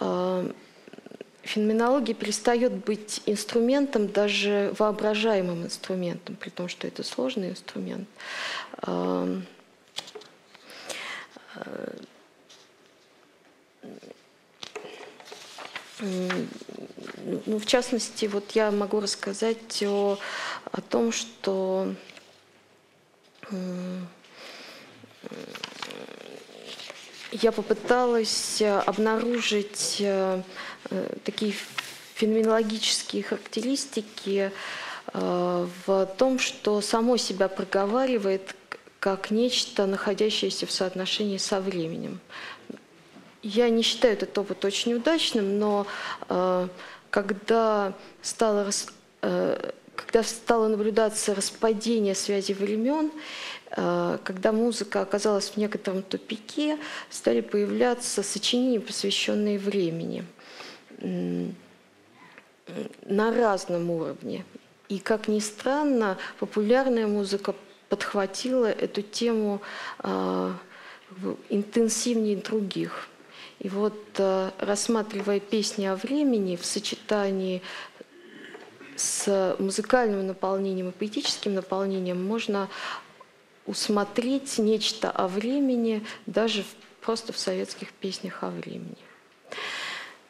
э, феноменология перестает быть инструментом, даже воображаемым инструментом, при том, что это сложный инструмент. Ну, в частности, вот я могу рассказать о, о том, что я попыталась обнаружить э, такие феноменологические характеристики э, в том, что само себя проговаривает как нечто, находящееся в соотношении со временем. Я не считаю этот опыт очень удачным, но э, когда стало, э, когда стало наблюдаться распадение связи времен, э, когда музыка оказалась в некотором тупике, стали появляться сочинения, посвященные времени на разном уровне. И, как ни странно, популярная музыка подхватила эту тему э, интенсивнее других. И вот э, рассматривая песни о времени в сочетании с музыкальным наполнением и поэтическим наполнением, можно усмотреть нечто о времени даже просто в советских песнях о времени.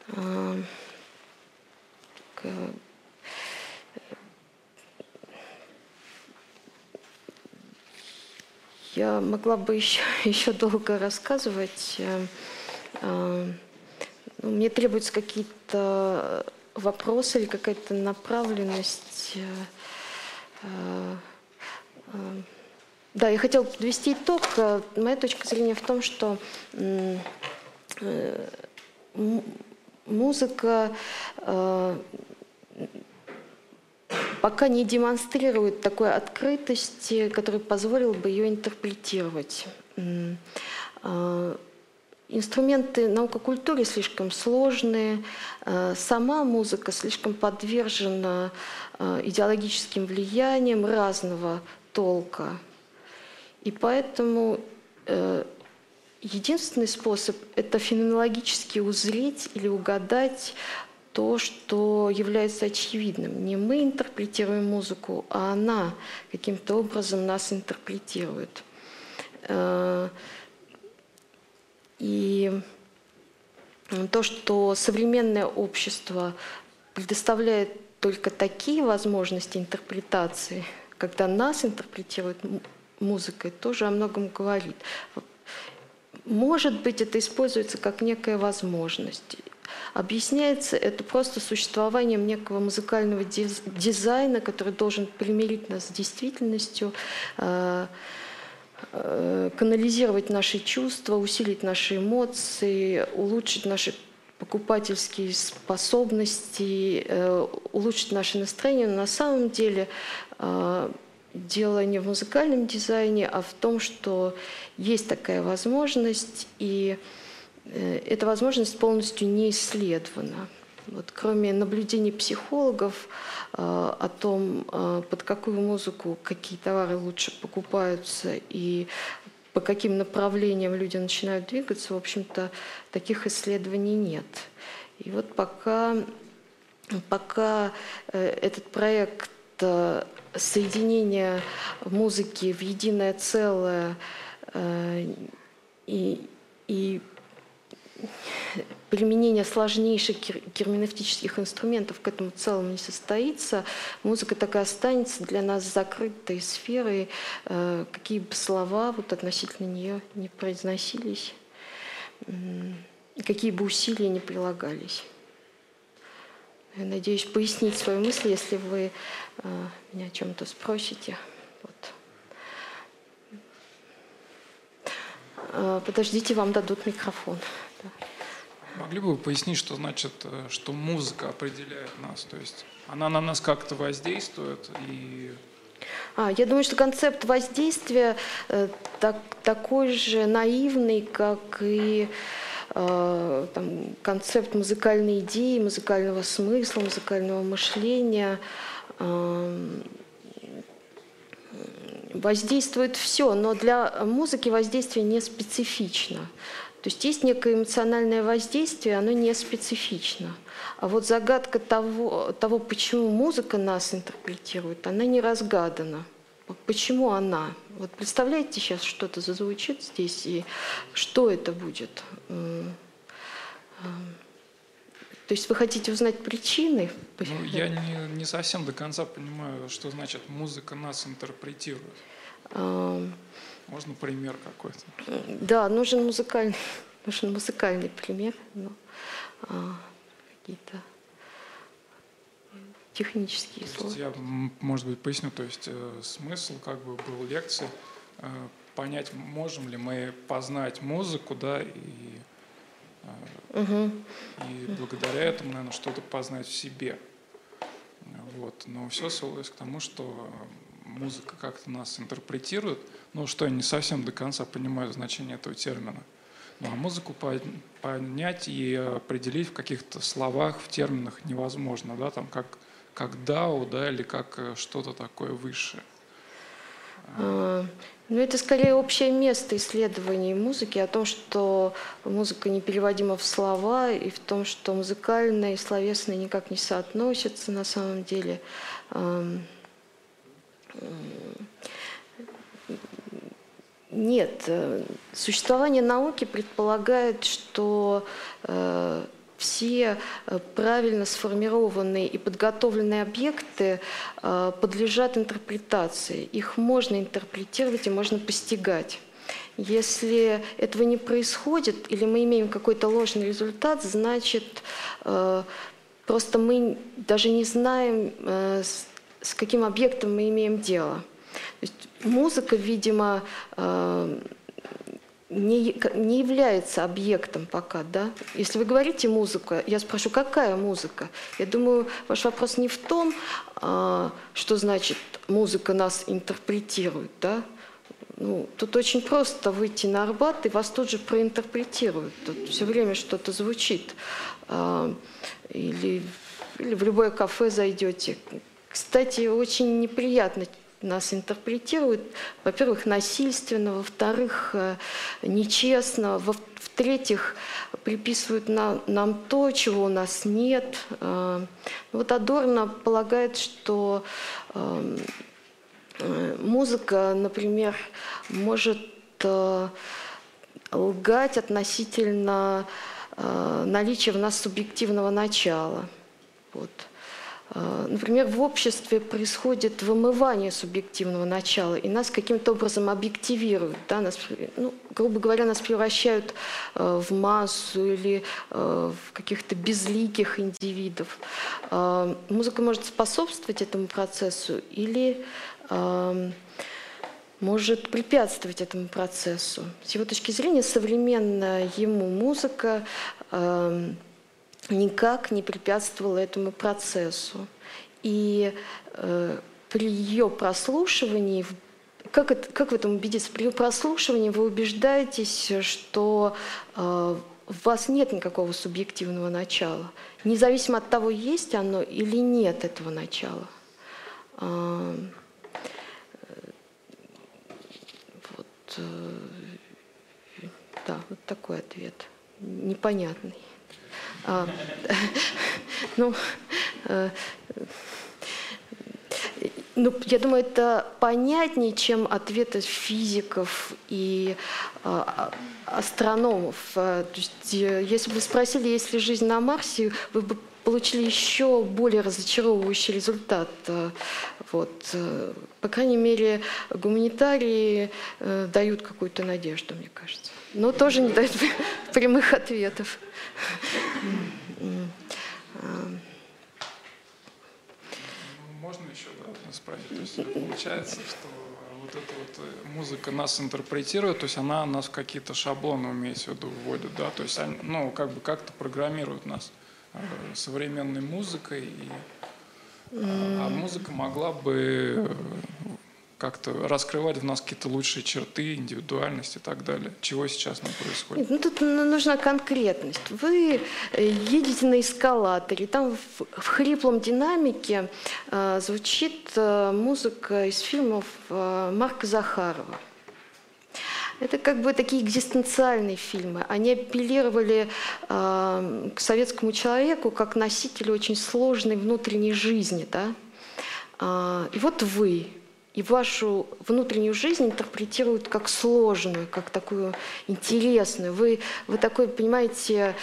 Э, я могла бы еще, еще долго рассказывать. Э, ну, мне требуются какие-то вопросы или какая-то направленность. Э, э, да, я хотела подвести итог. Моя точка зрения в том, что музыка пока не демонстрирует такой открытости, которая позволила бы ее интерпретировать. Инструменты наукокультуры слишком сложные, э, сама музыка слишком подвержена э, идеологическим влияниям разного толка. И поэтому э, единственный способ – это феноменологически узреть или угадать то, что является очевидным. Не мы интерпретируем музыку, а она каким-то образом нас интерпретирует. И то, что современное общество предоставляет только такие возможности интерпретации, когда нас интерпретирует музыкой, тоже о многом говорит. Может быть, это используется как некая возможность. Объясняется это просто существованием некого музыкального дизайна, который должен примирить нас с действительностью, Э, канализировать наши чувства, усилить наши эмоции, улучшить наши покупательские способности, э, улучшить наше настроение. Но на самом деле э, дело не в музыкальном дизайне, а в том, что есть такая возможность, и эта возможность полностью не исследована. Вот, кроме наблюдений психологов э, о том, э, под какую музыку какие товары лучше покупаются и по каким направлениям люди начинают двигаться, в общем-то, таких исследований нет. И вот пока, пока э, этот проект э, соединения музыки в единое целое э, и, и применение сложнейших герменевтических инструментов к этому целому не состоится, музыка так и останется для нас закрытой сферой, э, какие бы слова вот относительно нее не произносились, какие бы усилия не прилагались. Я надеюсь пояснить свою мысль, если вы э, меня о чем-то спросите. Вот. Э, подождите, вам дадут микрофон. Могли бы вы пояснить, что значит, э, что музыка определяет нас? То есть она на нас как-то воздействует и а, я думаю, что концепт воздействия э, так, такой же наивный, как и э, там, концепт музыкальной идеи, музыкального смысла, музыкального мышления. Э, воздействует все, но для музыки воздействие не специфично. То есть есть некое эмоциональное воздействие, оно не специфично. А вот загадка того, того, почему музыка нас интерпретирует, она не разгадана. Почему она? Вот представляете, сейчас что-то зазвучит здесь, и что это будет? То есть вы хотите узнать причины? Ну, я не, не совсем до конца понимаю, что значит музыка нас интерпретирует. Можно пример какой-то? Да, нужен музыкальный, нужен музыкальный пример. Но, а, какие-то технические то слова. Я, может быть, поясню. То есть э, смысл как бы был лекции э, понять, можем ли мы познать музыку, да, и Угу. И благодаря этому, наверное, что-то познать в себе. Вот. Но все свелось к тому, что музыка как-то нас интерпретирует, ну, что я не совсем до конца понимаю значение этого термина. Ну, а музыку понять и определить в каких-то словах, в терминах невозможно, да, там как, как дао, да, или как э, что-то такое высшее. А, ну, это скорее общее место исследований музыки, о том, что музыка непереводима в слова, и в том, что музыкальное и словесное никак не соотносятся на самом деле. Нет, э, существование науки предполагает, что э, все э, правильно сформированные и подготовленные объекты подлежат интерпретации. Их можно интерпретировать и можно постигать. Если этого не происходит или мы имеем какой-то ложный результат, значит, просто мы даже не знаем, с каким объектом мы имеем дело. То есть музыка, видимо, не, не является объектом пока, да? Если вы говорите музыка, я спрошу, какая музыка? Я думаю, ваш вопрос не в том, а, что значит музыка нас интерпретирует, да? Ну, тут очень просто выйти на Арбат, и вас тут же проинтерпретируют. Тут все время что-то звучит. А, или, или в любое кафе зайдете. Кстати, очень неприятно нас интерпретируют, во-первых, насильственно, во-вторых, э, нечестно, в-третьих, приписывают нам, то, чего у нас нет. Э, вот Адорно полагает, что эм, э, музыка, например, может лгать относительно наличия в нас субъективного начала. Вот. А, например, в обществе происходит вымывание субъективного начала, и нас каким-то образом объективируют, да, нас, ну, грубо говоря, нас превращают э, в массу или э, в каких-то безликих индивидов. Музыка может способствовать этому процессу или может препятствовать этому процессу. С его точки зрения, современная ему музыка никак не препятствовала этому процессу. И э, при ее прослушивании, как, это, как в этом убедиться? При прослушивании вы убеждаетесь, что э, в вас нет никакого субъективного начала, независимо от того, есть оно или нет этого начала. Э, вот, э, да, вот такой ответ. Непонятный. А, ну, э, ну, я думаю, это понятнее, чем ответы физиков и э, астрономов. Э, то есть, э, если бы спросили, есть ли жизнь на Марсе, вы бы получили еще более разочаровывающий результат. Вот. По крайней мере, гуманитарии дают какую-то надежду, мне кажется. Но тоже не дают прямых ответов. Можно еще да, спросить? То есть получается, что вот эта вот э, музыка нас интерпретирует, то есть она нас в какие-то шаблоны, имеется в виду, вводит, да, то есть ну, как бы как-то программируют нас э, современной музыкой, и, а, а музыка могла бы как-то раскрывать в нас какие-то лучшие черты, индивидуальность и так далее. Чего сейчас нам происходит? ну, тут нужна конкретность. Вы э, едете на эскалаторе, там в, в хриплом динамике э, звучит э, музыка из фильмов э, Марка Захарова. Это как бы такие экзистенциальные фильмы. Они апеллировали э, к советскому человеку как носителю очень сложной внутренней жизни. Да? Э, и вот вы, и вашу внутреннюю жизнь интерпретируют как сложную, как такую интересную. Вы, вы такой, понимаете,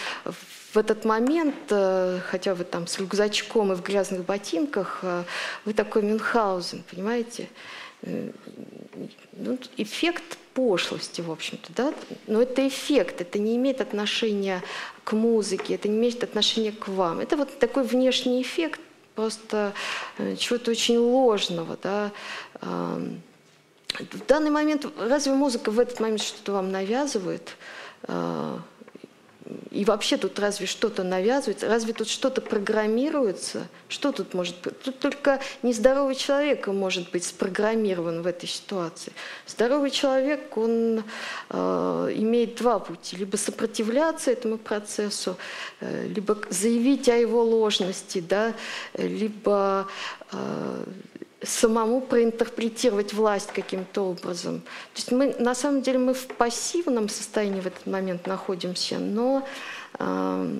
в этот момент, э, хотя вы там с рюкзачком и в грязных ботинках, э, вы такой Мюнхгаузен, понимаете? Э, ну, эффект пошлости, в общем-то, да? Но это эффект, это не имеет отношения к музыке, это не имеет отношения к вам. Это вот такой внешний эффект, просто чего-то очень ложного, да? В данный момент, разве музыка в этот момент что-то вам навязывает? И вообще тут разве что-то навязывается, разве тут что-то программируется? Что тут может быть? Тут только нездоровый человек может быть спрограммирован в этой ситуации. Здоровый человек, он э, имеет два пути. Либо сопротивляться этому процессу, э, либо заявить о его ложности, да, либо э, самому проинтерпретировать власть каким-то образом. То есть мы, на самом деле, мы в пассивном состоянии в этот момент находимся, но э,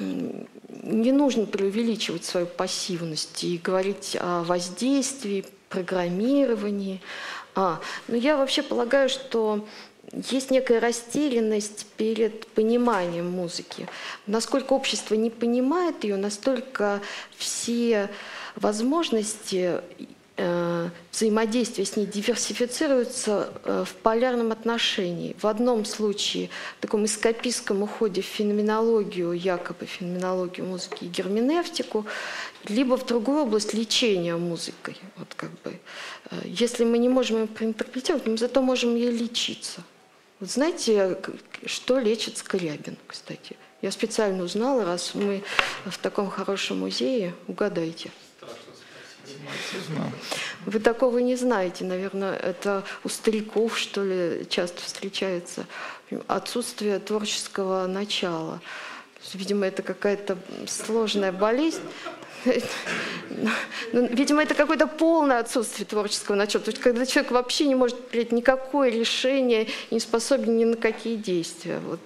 не нужно преувеличивать свою пассивность и говорить о воздействии, программировании. А, но я вообще полагаю, что есть некая растерянность перед пониманием музыки. Насколько общество не понимает ее, настолько все возможности э, взаимодействия с ней диверсифицируются э, в полярном отношении. В одном случае, в таком эскапистском уходе в феноменологию, якобы феноменологию музыки и герменевтику, либо в другую область лечения музыкой. Вот как бы. Э, если мы не можем ее проинтерпретировать, мы зато можем ей лечиться. Вот знаете, что лечит Скрябин, кстати? Я специально узнала, раз мы в таком хорошем музее, угадайте. Вы такого не знаете, наверное, это у стариков, что ли, часто встречается. Отсутствие творческого начала. Видимо, это какая-то сложная болезнь. Ну, видимо, это какое-то полное отсутствие творческого начала. То есть, когда человек вообще не может принять никакое решение не способен ни на какие действия. Вот.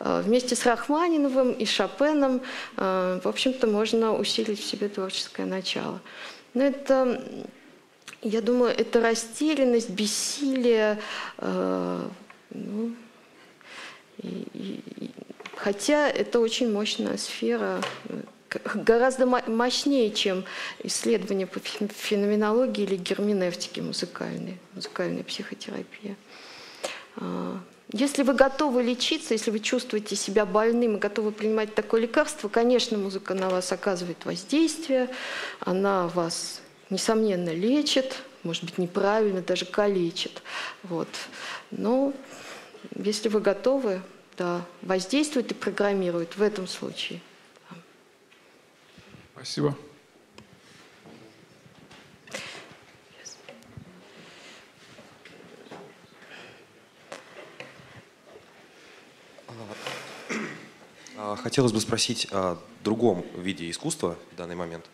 А, вместе с Рахманиновым и Шопеном, а, в общем-то, можно усилить в себе творческое начало. Но это, я думаю, это растерянность, бессилие, э, ну, и, и, хотя это очень мощная сфера, гораздо мощнее, чем исследования по феноменологии или герменевтике музыкальной, музыкальной психотерапии. Если вы готовы лечиться, если вы чувствуете себя больным и готовы принимать такое лекарство, конечно, музыка на вас оказывает воздействие, она вас, несомненно, лечит, может быть, неправильно, даже калечит. Вот. Но если вы готовы, да, воздействует и программирует в этом случае. Спасибо. Хотелось бы спросить о другом виде искусства в данный момент.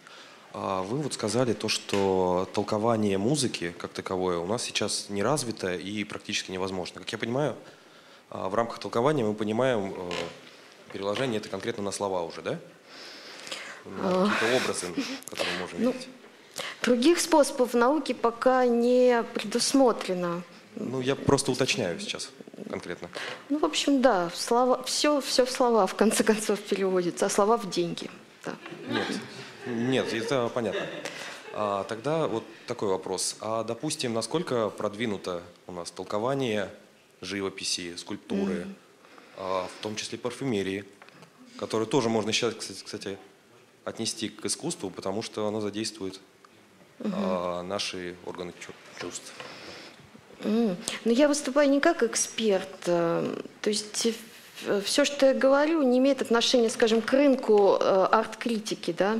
А, вы вот сказали то, что толкование музыки как таковое у нас сейчас не развито и практически невозможно. Как я понимаю, а, в рамках толкования мы понимаем переложение это конкретно на слова уже, да? На какие-то образы, которые мы можем ну, видеть. Других способов науки пока не предусмотрено. Ну, я просто уточняю сейчас конкретно. Ну, в общем, да, слова, все, все в слова, в конце концов, переводится, а слова в деньги. Да. Нет, нет, это понятно. А, тогда вот такой вопрос. А, допустим, насколько продвинуто у нас толкование живописи, скульптуры, mm. а, в том числе парфюмерии, которую тоже можно сейчас, кстати, кстати отнести к искусству, потому что оно задействует угу. а, наши органы чувств. Но я выступаю не как эксперт. Э, то есть э, все, что я говорю, не имеет отношения, скажем, к рынку э, арт-критики. Да?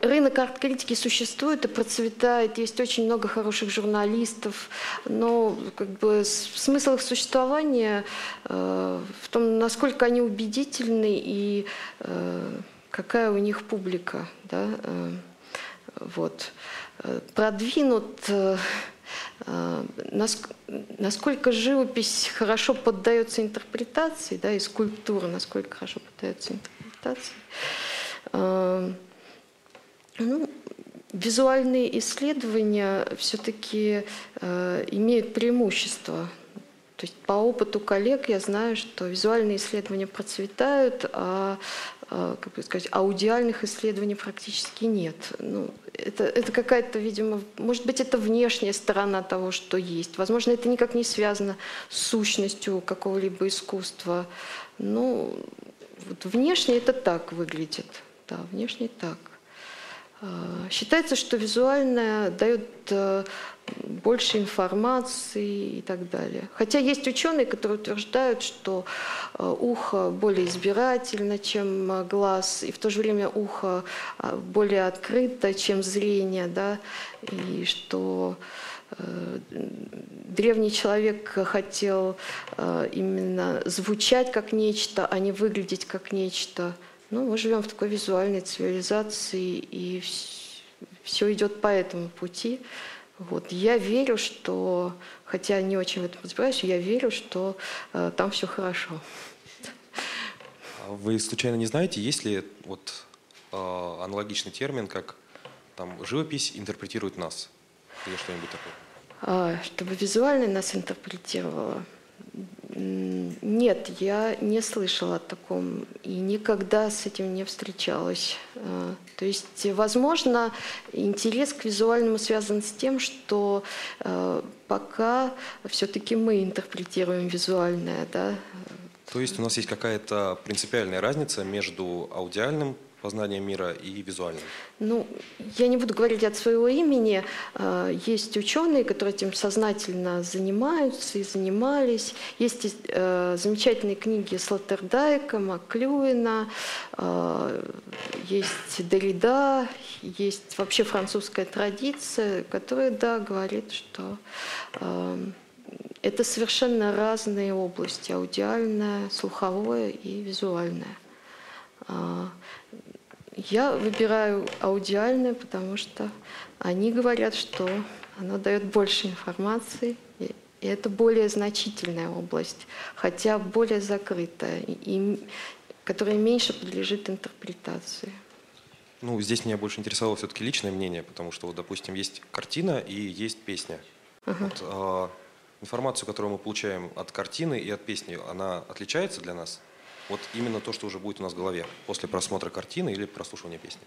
Рынок арт-критики существует и процветает, есть очень много хороших журналистов, но как бы, смысл их существования в том, насколько они убедительны и какая у них публика. Да? Вот. Продвинут насколько живопись хорошо поддается интерпретации, да, и скульптура насколько хорошо поддается интерпретации. А, ну, визуальные исследования все-таки а, имеют преимущество То есть по опыту коллег я знаю, что визуальные исследования процветают, а как бы сказать, аудиальных исследований практически нет. Ну, это, это какая-то, видимо, может быть, это внешняя сторона того, что есть. Возможно, это никак не связано с сущностью какого-либо искусства. Ну, вот внешне это так выглядит. Да, внешне так. А, считается, что визуальное дает э, больше информации и так далее. Хотя есть ученые, которые утверждают, что э, ухо более избирательно, чем э, глаз, и в то же время ухо более открыто, чем зрение, да, и что древний человек хотел именно звучать как нечто, а не выглядеть как нечто. Ну, мы живем в такой визуальной цивилизации, и все идет по этому пути. Вот. Я верю, что, хотя не очень в этом разбираюсь, я верю, что э, там все хорошо. А вы случайно не знаете, есть ли вот э, аналогичный термин, как там живопись интерпретирует нас или что-нибудь такое? А, чтобы визуально нас интерпретировала. Нет, я не слышала о таком и никогда с этим не встречалась. А, то есть, возможно, интерес к визуальному связан с тем, что а, пока все-таки мы интерпретируем визуальное. Да? То есть у нас есть какая-то принципиальная разница между аудиальным познания мира и визуальным? Ну, я не буду говорить от своего имени. А, есть ученые, которые этим сознательно занимаются и занимались. Есть э, замечательные книги Слоттердайка, Маклюина, а, есть Дорида, есть вообще французская традиция, которая, да, говорит, что это совершенно разные области, аудиальная, слуховое и визуальное. Я выбираю аудиальное, потому что они говорят, что оно дает больше информации, и это более значительная область, хотя более закрытая, и которая меньше подлежит интерпретации. Ну, здесь меня больше интересовало все-таки личное мнение, потому что, вот, допустим, есть картина и есть песня. Uh-huh. Вот, э, информацию, которую мы получаем от картины и от песни, она отличается для нас? Вот именно то, что уже будет у нас в голове после просмотра картины или прослушивания песни.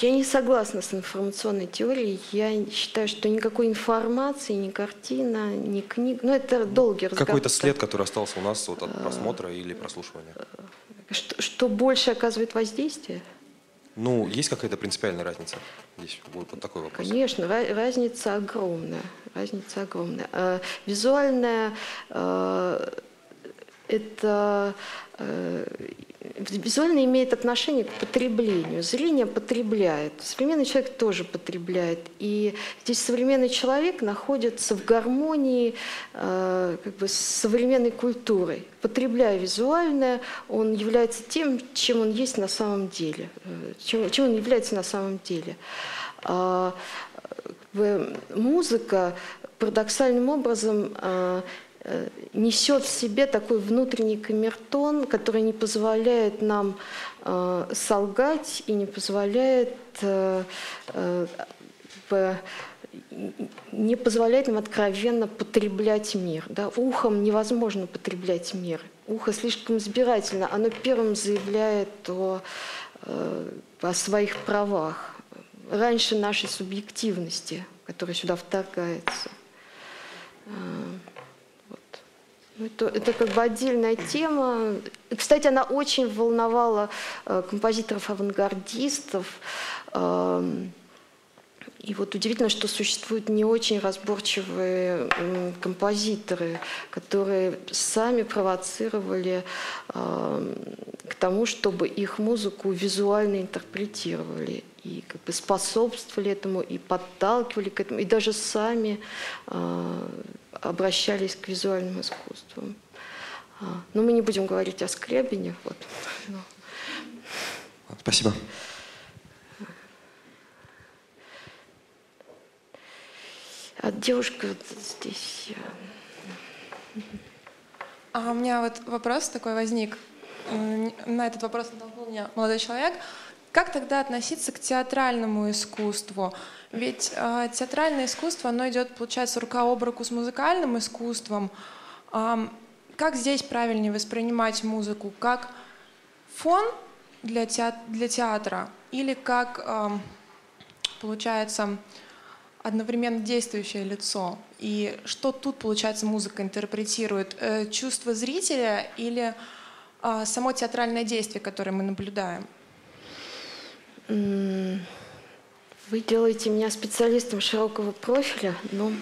Я не согласна с информационной теорией. Я считаю, что никакой информации, ни картина, ни книга, ну это долгий разговор. Какой-то след, который остался у нас вот от просмотра или прослушивания. Что, что больше оказывает воздействие? Ну, есть какая-то принципиальная разница? Здесь будет вот такой вопрос. Конечно, разница огромная. Разница огромная. А, визуальная а, это э, визуально имеет отношение к потреблению. Зрение потребляет, современный человек тоже потребляет. И здесь современный человек находится в гармонии э, как бы, с современной культурой. Потребляя визуальное, он является тем, чем он есть на самом деле, э, чем, чем он является на самом деле. А, музыка парадоксальным образом э, Э, несет в себе такой внутренний камертон, который не позволяет нам э, солгать и не позволяет э, э, не позволяет нам откровенно потреблять мир. Да? Ухом невозможно потреблять мир. Ухо слишком избирательно. Оно первым заявляет о, э, о своих правах. Раньше нашей субъективности, которая сюда вторгается. Э, это, это как бы отдельная тема. Кстати, она очень волновала э, композиторов-авангардистов. Э, и вот удивительно, что существуют не очень разборчивые композиторы, которые сами провоцировали э, к тому, чтобы их музыку визуально интерпретировали и как бы способствовали этому, и подталкивали к этому, и даже сами э, обращались к визуальным искусствам. Но мы не будем говорить о Скрябине. Вот. Спасибо. А девушка вот здесь. Э, а у меня вот вопрос такой возник. На этот вопрос натолкнул меня молодой человек. как тогда относиться к театральному искусству? Ведь э, театральное искусство, оно идет, получается, рука об руку с музыкальным искусством. Э, как здесь правильнее воспринимать музыку? Как фон для, театра, для театра или как, э, получается, одновременно действующее лицо? И что тут, получается, музыка интерпретирует? Э, чувство зрителя или э, само театральное действие, которое мы наблюдаем? Вы делаете меня специалистом широкого профиля, но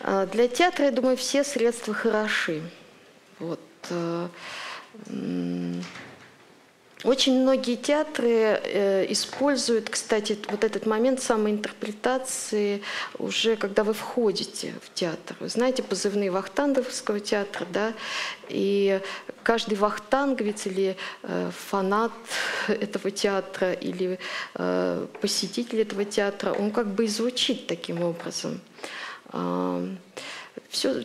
а, для театра, я думаю, все средства хороши. Вот. Э, очень многие театры э, используют, кстати, вот этот момент самоинтерпретации уже когда вы входите в театр. Вы знаете позывные Вахтанговского театра, да, и каждый вахтанговец или э, фанат этого театра или э, посетитель этого театра, он как бы и звучит таким образом. Э, все,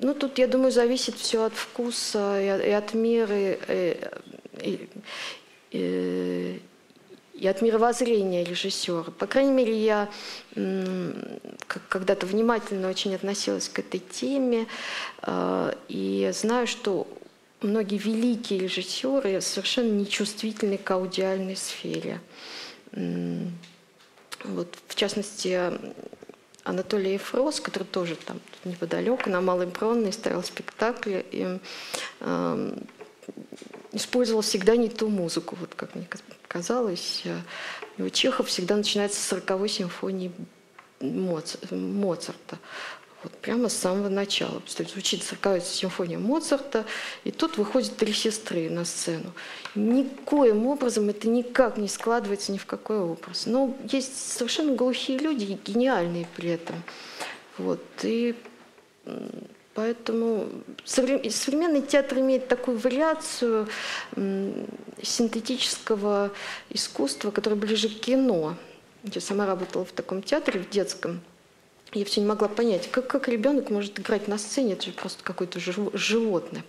ну тут, я думаю, зависит все от вкуса и, и от меры. Э, и, и, и от мировоззрения режиссера. По крайней мере, я когда-то внимательно очень относилась к этой теме э, и знаю, что многие великие режиссеры совершенно нечувствительны к аудиальной сфере. Вот, в частности, Анатолий Ефрос, который тоже там неподалеку, на Малой Бронной ставил спектакли, и, э, использовал всегда не ту музыку, вот как мне казалось. У Чехов всегда начинается с 40-й симфонии Моцарта. Вот прямо с самого начала. То есть звучит 40 симфония Моцарта, и тут выходят три сестры на сцену. Никоим образом это никак не складывается ни в какой образ. Но есть совершенно глухие люди, гениальные при этом. Вот. И Поэтому современный театр имеет такую вариацию синтетического искусства, которое ближе к кино. Я сама работала в таком театре, в детском. Я все не могла понять, как, как ребенок может играть на сцене, это же просто какое-то животное.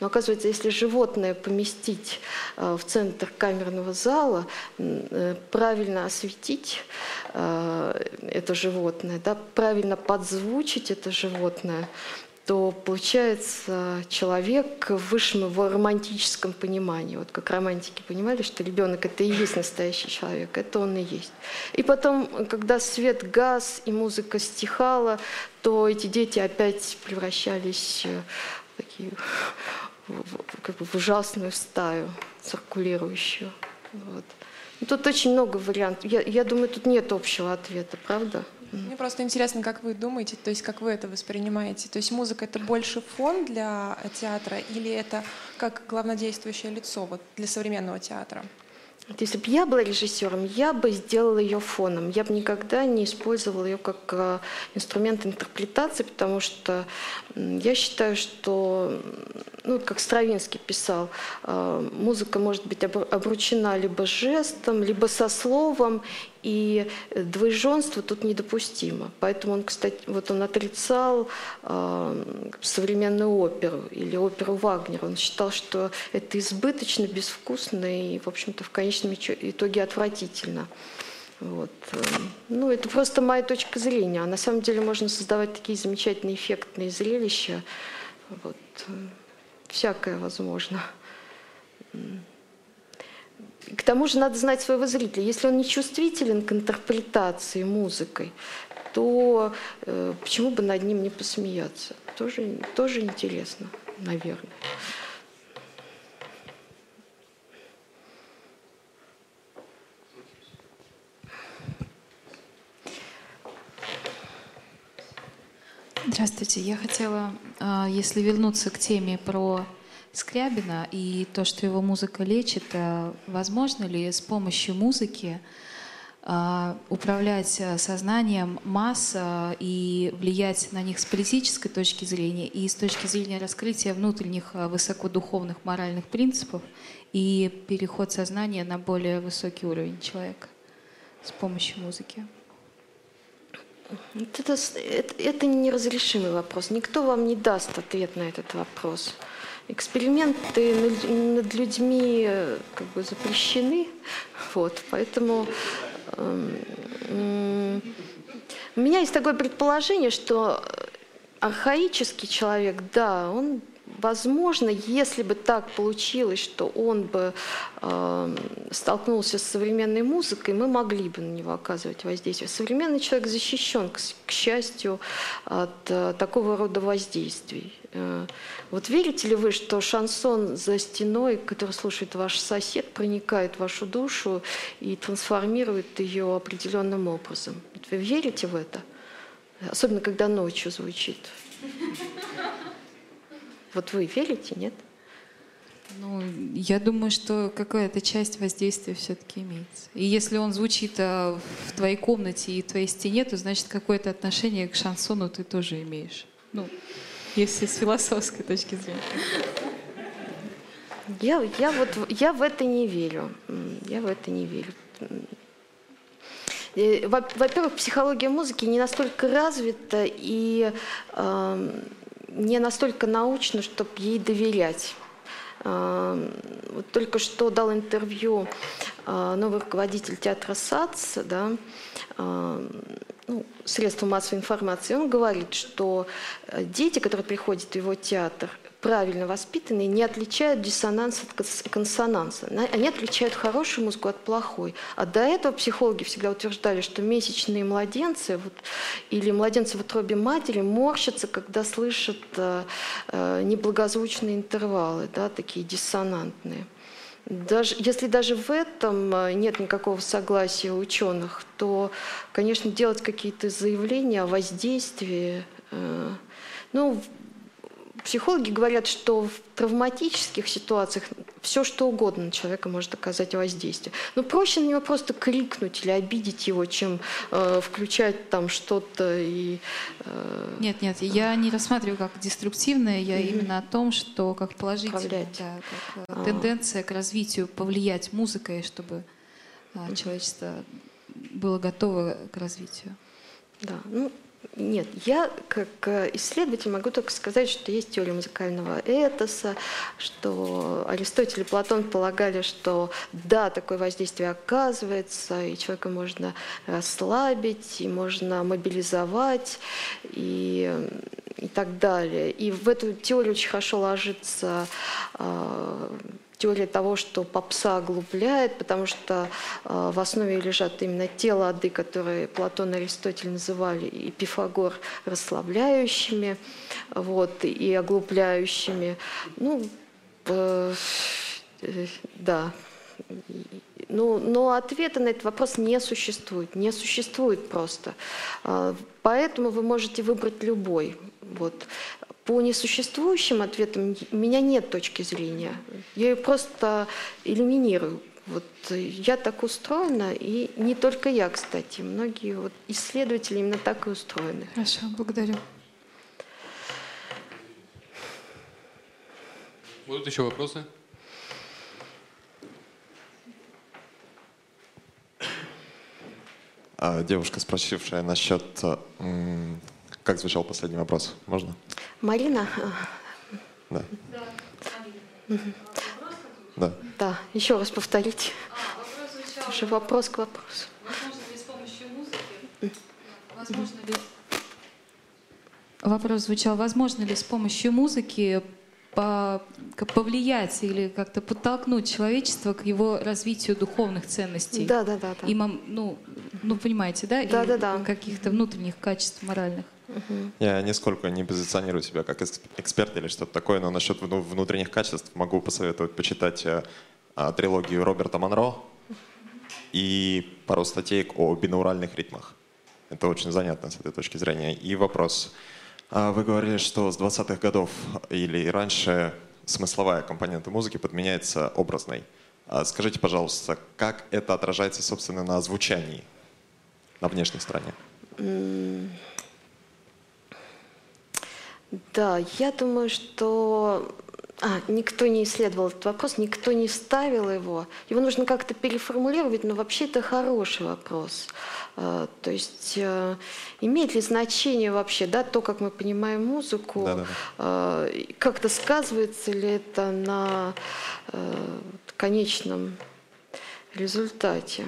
Но оказывается, если животное поместить э, в центр камерного зала, э, правильно осветить э, это животное, да, правильно подзвучить это животное, то получается человек в высшем его романтическом понимании. Вот как романтики понимали, что ребенок это и есть настоящий человек, это он и есть. И потом, когда свет газ и музыка стихала, то эти дети опять превращались э, в, такие, как бы в ужасную стаю циркулирующую. Вот. Тут очень много вариантов. Я, я думаю, тут нет общего ответа, правда? Мне просто интересно, как вы думаете, то есть как вы это воспринимаете? То есть музыка это больше фон для театра или это как главнодействующее лицо вот, для современного театра? Если бы я была режиссером, я бы сделала ее фоном. Я бы никогда не использовала ее как э, инструмент интерпретации, потому что я считаю, что, ну, как Стравинский писал, э, музыка может быть обручена либо жестом, либо со словом, и двоеженство тут недопустимо. Поэтому он, кстати, вот он отрицал э, современную оперу или оперу Вагнера. Он считал, что это избыточно, безвкусно и, в общем-то, в конечном итоге отвратительно. Вот. Ну, это просто моя точка зрения. А на самом деле можно создавать такие замечательные эффектные зрелища. Вот. Всякое возможно. К тому же надо знать своего зрителя. Если он не чувствителен к интерпретации музыкой, то э, почему бы над ним не посмеяться? Тоже, тоже интересно, наверное. Здравствуйте. Я хотела, а, если вернуться к теме про Скрябина и то, что его музыка лечит, а, возможно ли с помощью музыки а, управлять сознанием масс и влиять на них с политической точки зрения и с точки зрения раскрытия внутренних высокодуховных моральных принципов и переход сознания на более высокий уровень человека с помощью музыки? Это, это, это неразрешимый вопрос. Никто вам не даст ответ на этот вопрос. Эксперименты над людьми э, как бы запрещены, вот, поэтому э, у меня есть такое предположение, что архаический человек, да, он Возможно, если бы так получилось, что он бы э, столкнулся с современной музыкой, мы могли бы на него оказывать воздействие. Современный человек защищен, к счастью, от э, такого рода воздействий. Э, вот верите ли вы, что шансон за стеной, который слушает ваш сосед, проникает в вашу душу и трансформирует ее определенным образом? Вы верите в это? Особенно, когда ночью звучит. Вот вы верите, нет? Ну, я думаю, что какая-то часть воздействия все-таки имеется. И если он звучит а, в твоей комнате и твоей стене, то значит какое-то отношение к шансону ты тоже имеешь. Ну, если с философской точки зрения. Я, я вот я в это не верю. Я в это не верю. Э, во-первых, психология музыки не настолько развита и э, не настолько научно, чтобы ей доверять. А, вот только что дал интервью а, новый руководитель театра САЦ, да, а, ну, средства массовой информации, он говорит, что э, дети, которые приходят в его театр, правильно воспитанные не отличают диссонанс от консонанса. Они отличают хорошую музыку от плохой. А до этого психологи всегда утверждали, что месячные младенцы вот, или младенцы в утробе матери морщатся, когда слышат э, э, неблагозвучные интервалы, да, такие диссонантные. Даже, если даже в этом э, нет никакого согласия ученых, то, конечно, делать какие-то заявления о воздействии, э, ну, Психологи говорят, что в травматических ситуациях все что угодно на человека может оказать воздействие. Но проще на него просто крикнуть или обидеть его, чем э, включать там что-то и... Э, нет, нет, я не рассматриваю как деструктивное, я mm-hmm. именно о том, что как положительная да, как, а. тенденция к развитию повлиять музыкой, чтобы mm-hmm. человечество было готово к развитию. Да, ну нет, я как исследователь могу только сказать, что есть теория музыкального этоса, что Аристотель и Платон полагали, что да, такое воздействие оказывается, и человека можно расслабить, и можно мобилизовать, и, и так далее. И в эту теорию очень хорошо ложится а, теория того, что попса оглупляет, потому что э, в основе лежат именно те лады, которые Платон и Аристотель называли и Пифагор расслабляющими вот, и оглупляющими. Ну, э, э, да. Ну, но ответа на этот вопрос не существует, не существует просто. Поэтому вы можете выбрать любой. Вот. По несуществующим ответам у меня нет точки зрения. Я ее просто элиминирую. Вот я так устроена, и не только я, кстати, многие вот исследователи именно так и устроены. Хорошо, благодарю. Будут еще вопросы? А, девушка, спросившая насчет как звучал последний вопрос? Можно? Марина? Да. Да. Да, еще раз повторите. А, вопрос звучал... Уже вопрос к вопросу. Возможно ли с помощью музыки? Возможно ли... Вопрос звучал, возможно ли с помощью музыки по, повлиять или как-то подтолкнуть человечество к его развитию духовных ценностей. Да, да, да. да. И, ну, ну, понимаете, да? Да, и да, да. Каких-то внутренних качеств моральных. Я нисколько не позиционирую себя как эксперт или что-то такое, но насчет внутренних качеств могу посоветовать почитать э, а, трилогию Роберта Монро и пару статей о бинауральных ритмах. Это очень занятно с этой точки зрения. И вопрос. А, вы говорили, что с 20-х годов или раньше смысловая компонента музыки подменяется образной. А скажите, пожалуйста, как это отражается, собственно, на звучании, на внешней стороне? Да, я думаю, что А, никто не исследовал этот вопрос, никто не ставил его. Его нужно как-то переформулировать, но вообще это хороший вопрос. А, то есть э, имеет ли значение вообще да, то, как мы понимаем музыку, Да-да-да. а, как-то сказывается ли это на э, конечном результате?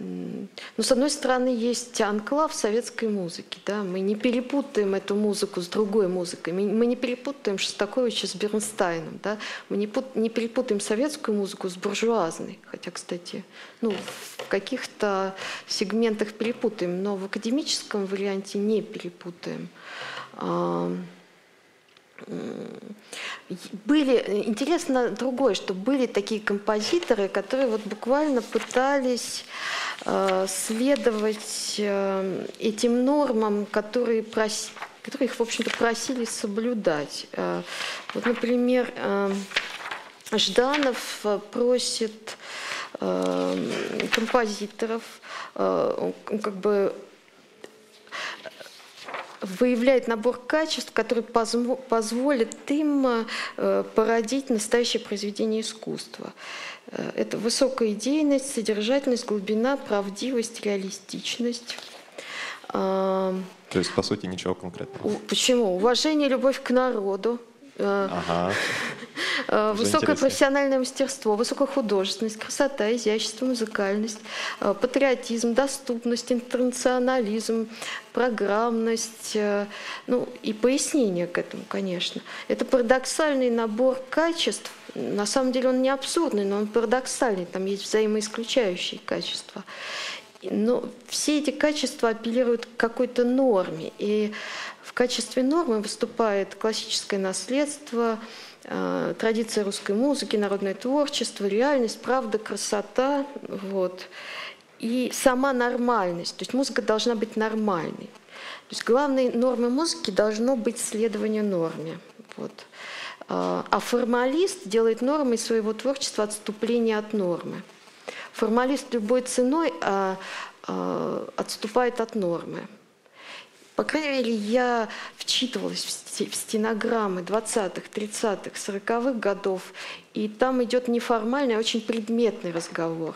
Ну, с одной стороны, есть анклав советской музыки. Да? Мы не перепутаем эту музыку с другой музыкой. Мы, не перепутаем Шостаковича с Бернстайном. Да? Мы не, пут- не перепутаем советскую музыку с буржуазной. Хотя, кстати, ну, в каких-то сегментах перепутаем, но в академическом варианте не перепутаем. Были интересно другое, что были такие композиторы, которые вот буквально пытались э, следовать э, этим нормам, которые прос- которые их, в общем-то, просили соблюдать. Э, вот, например, э, Жданов э, просит э, композиторов, э, как бы выявляет набор качеств, которые позмо- позволят им э, породить настоящее произведение искусства. Э, Это высокая идейность, содержательность, глубина, правдивость, реалистичность. А, То есть, по сути, ничего конкретного. Почему? Уважение, любовь к народу, э, Ага. Э, Высокое профессиональное мастерство, высокая художественность, красота, изящество, музыкальность, э, патриотизм, доступность, интернационализм, программность, э, ну и пояснение к этому, конечно. Это парадоксальный набор качеств. На самом деле он не абсурдный, но он парадоксальный, там есть взаимоисключающие качества. Но все эти качества апеллируют к какой-то норме. И в качестве нормы выступает классическое наследство, э, традиция русской музыки, народное творчество, реальность, правда, красота. Вот. И сама нормальность. То есть музыка должна быть нормальной. То есть главной нормой музыки должно быть следование норме. Вот. А а формалист делает нормой своего творчества отступление от нормы. Формалист любой ценой а, а, отступает от нормы. По крайней мере, я вчитывалась в сте- в стенограммы 20-х, 30-х, 40-х годов, и там идет неформальный, а очень предметный разговор.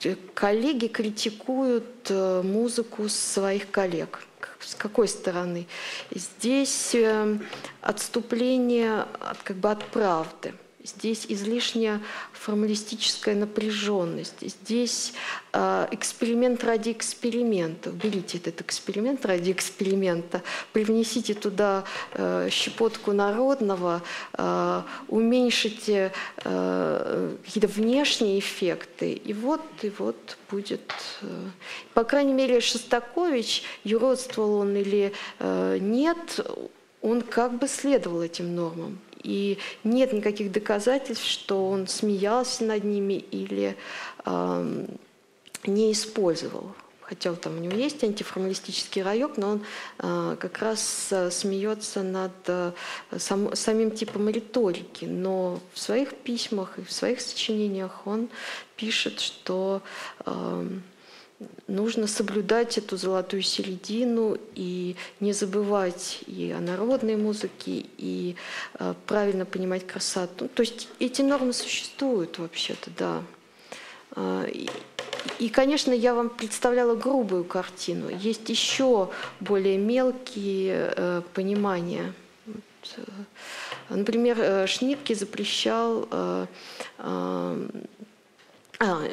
Т- Коллеги критикуют э, музыку своих коллег. С какой стороны? Здесь э, отступление от, как бы от правды. Здесь излишняя формалистическая напряженность. Здесь э, эксперимент ради эксперимента. Берите этот эксперимент ради эксперимента, привнесите туда э, щепотку народного, э, уменьшите какие-то внешние эффекты, и вот, и вот будет... По крайней мере, Шостакович, юродствовал он или нет, он как бы следовал этим нормам. И нет никаких доказательств, что он смеялся над ними или эм, не использовал. Хотя там у него есть антиформалистический райок, но он э, как раз э, смеется над э, сам- самим типом риторики. Но в своих письмах и в своих сочинениях он пишет, что эм, нужно соблюдать эту золотую середину и не забывать и о народной музыке, и э, правильно понимать красоту. То есть эти нормы существуют вообще-то, да. А, И, конечно, я вам представляла грубую картину. Есть еще более мелкие э, понимания. Э, Например, э, Шнитке запрещал э, э,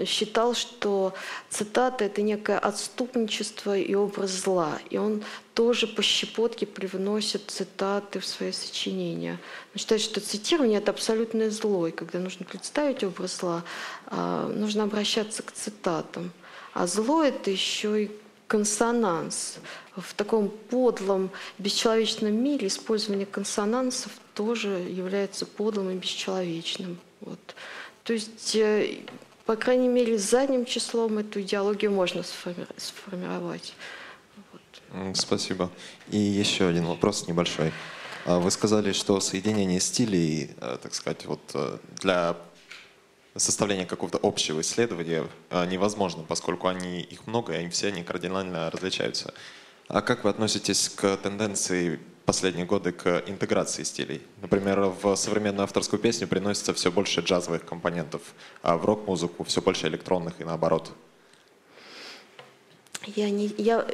считал, что цитата – это некое отступничество и образ зла. И он тоже по щепотке привносит цитаты в свои сочинения. Он считает, что цитирование – это абсолютное зло. И когда нужно представить образ зла, а, нужно обращаться к цитатам. А зло – это еще и консонанс. В таком подлом, бесчеловечном мире использование консонансов тоже является подлым и бесчеловечным. Вот. То есть, э, по крайней мере, задним числом эту идеологию можно сформи- сформировать. М, Спасибо. И еще один вопрос небольшой. А Вы сказали, что соединение стилей, э, так сказать, вот э, для составления какого-то общего исследования э, невозможно, поскольку они, их много, и все они кардинально различаются. А как вы относитесь к тенденции последние годы к интеграции стилей. Например, в современную авторскую песню приносится все больше джазовых компонентов, а в рок-музыку все больше электронных и наоборот. Я, не, я,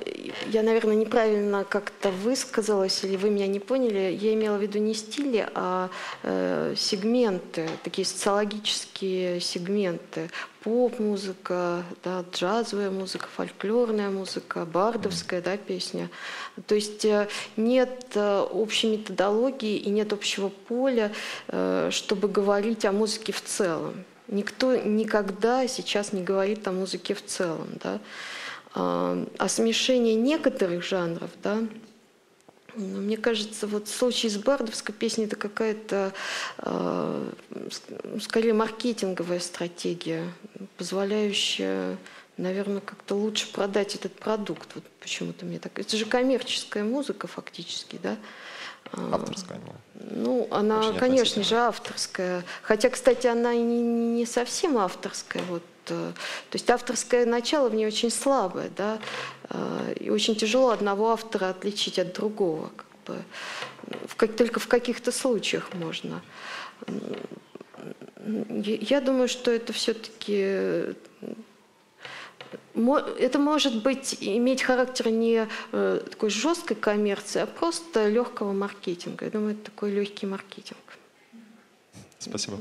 я, наверное, неправильно как-то высказалась, или вы меня не поняли. Я имела в виду не стили, а э, сегменты, такие социологические сегменты. Поп-музыка, да, джазовая музыка, фольклорная музыка, бардовская да, песня. То есть э, нет э, общей методологии и нет общего поля, э, чтобы говорить о музыке в целом. Никто никогда сейчас не говорит о музыке в целом. Да? А, смешение некоторых жанров, да, мне кажется, вот в случае с бардовской песней это какая-то э, скорее маркетинговая стратегия, позволяющая, наверное, как-то лучше продать этот продукт. Вот почему-то мне так. Это же коммерческая музыка фактически, да? Авторская, ну. Ну, она, конечно же, авторская. Хотя, кстати, она и не, совсем авторская. Вот то есть авторское начало в ней очень слабое, да, э, и очень тяжело одного автора отличить от другого. Как бы. В как, только в каких-то случаях можно. Я думаю, что это все-таки это может быть иметь характер не э, такой жесткой коммерции, а просто легкого маркетинга. Я думаю, это такой легкий маркетинг. Спасибо.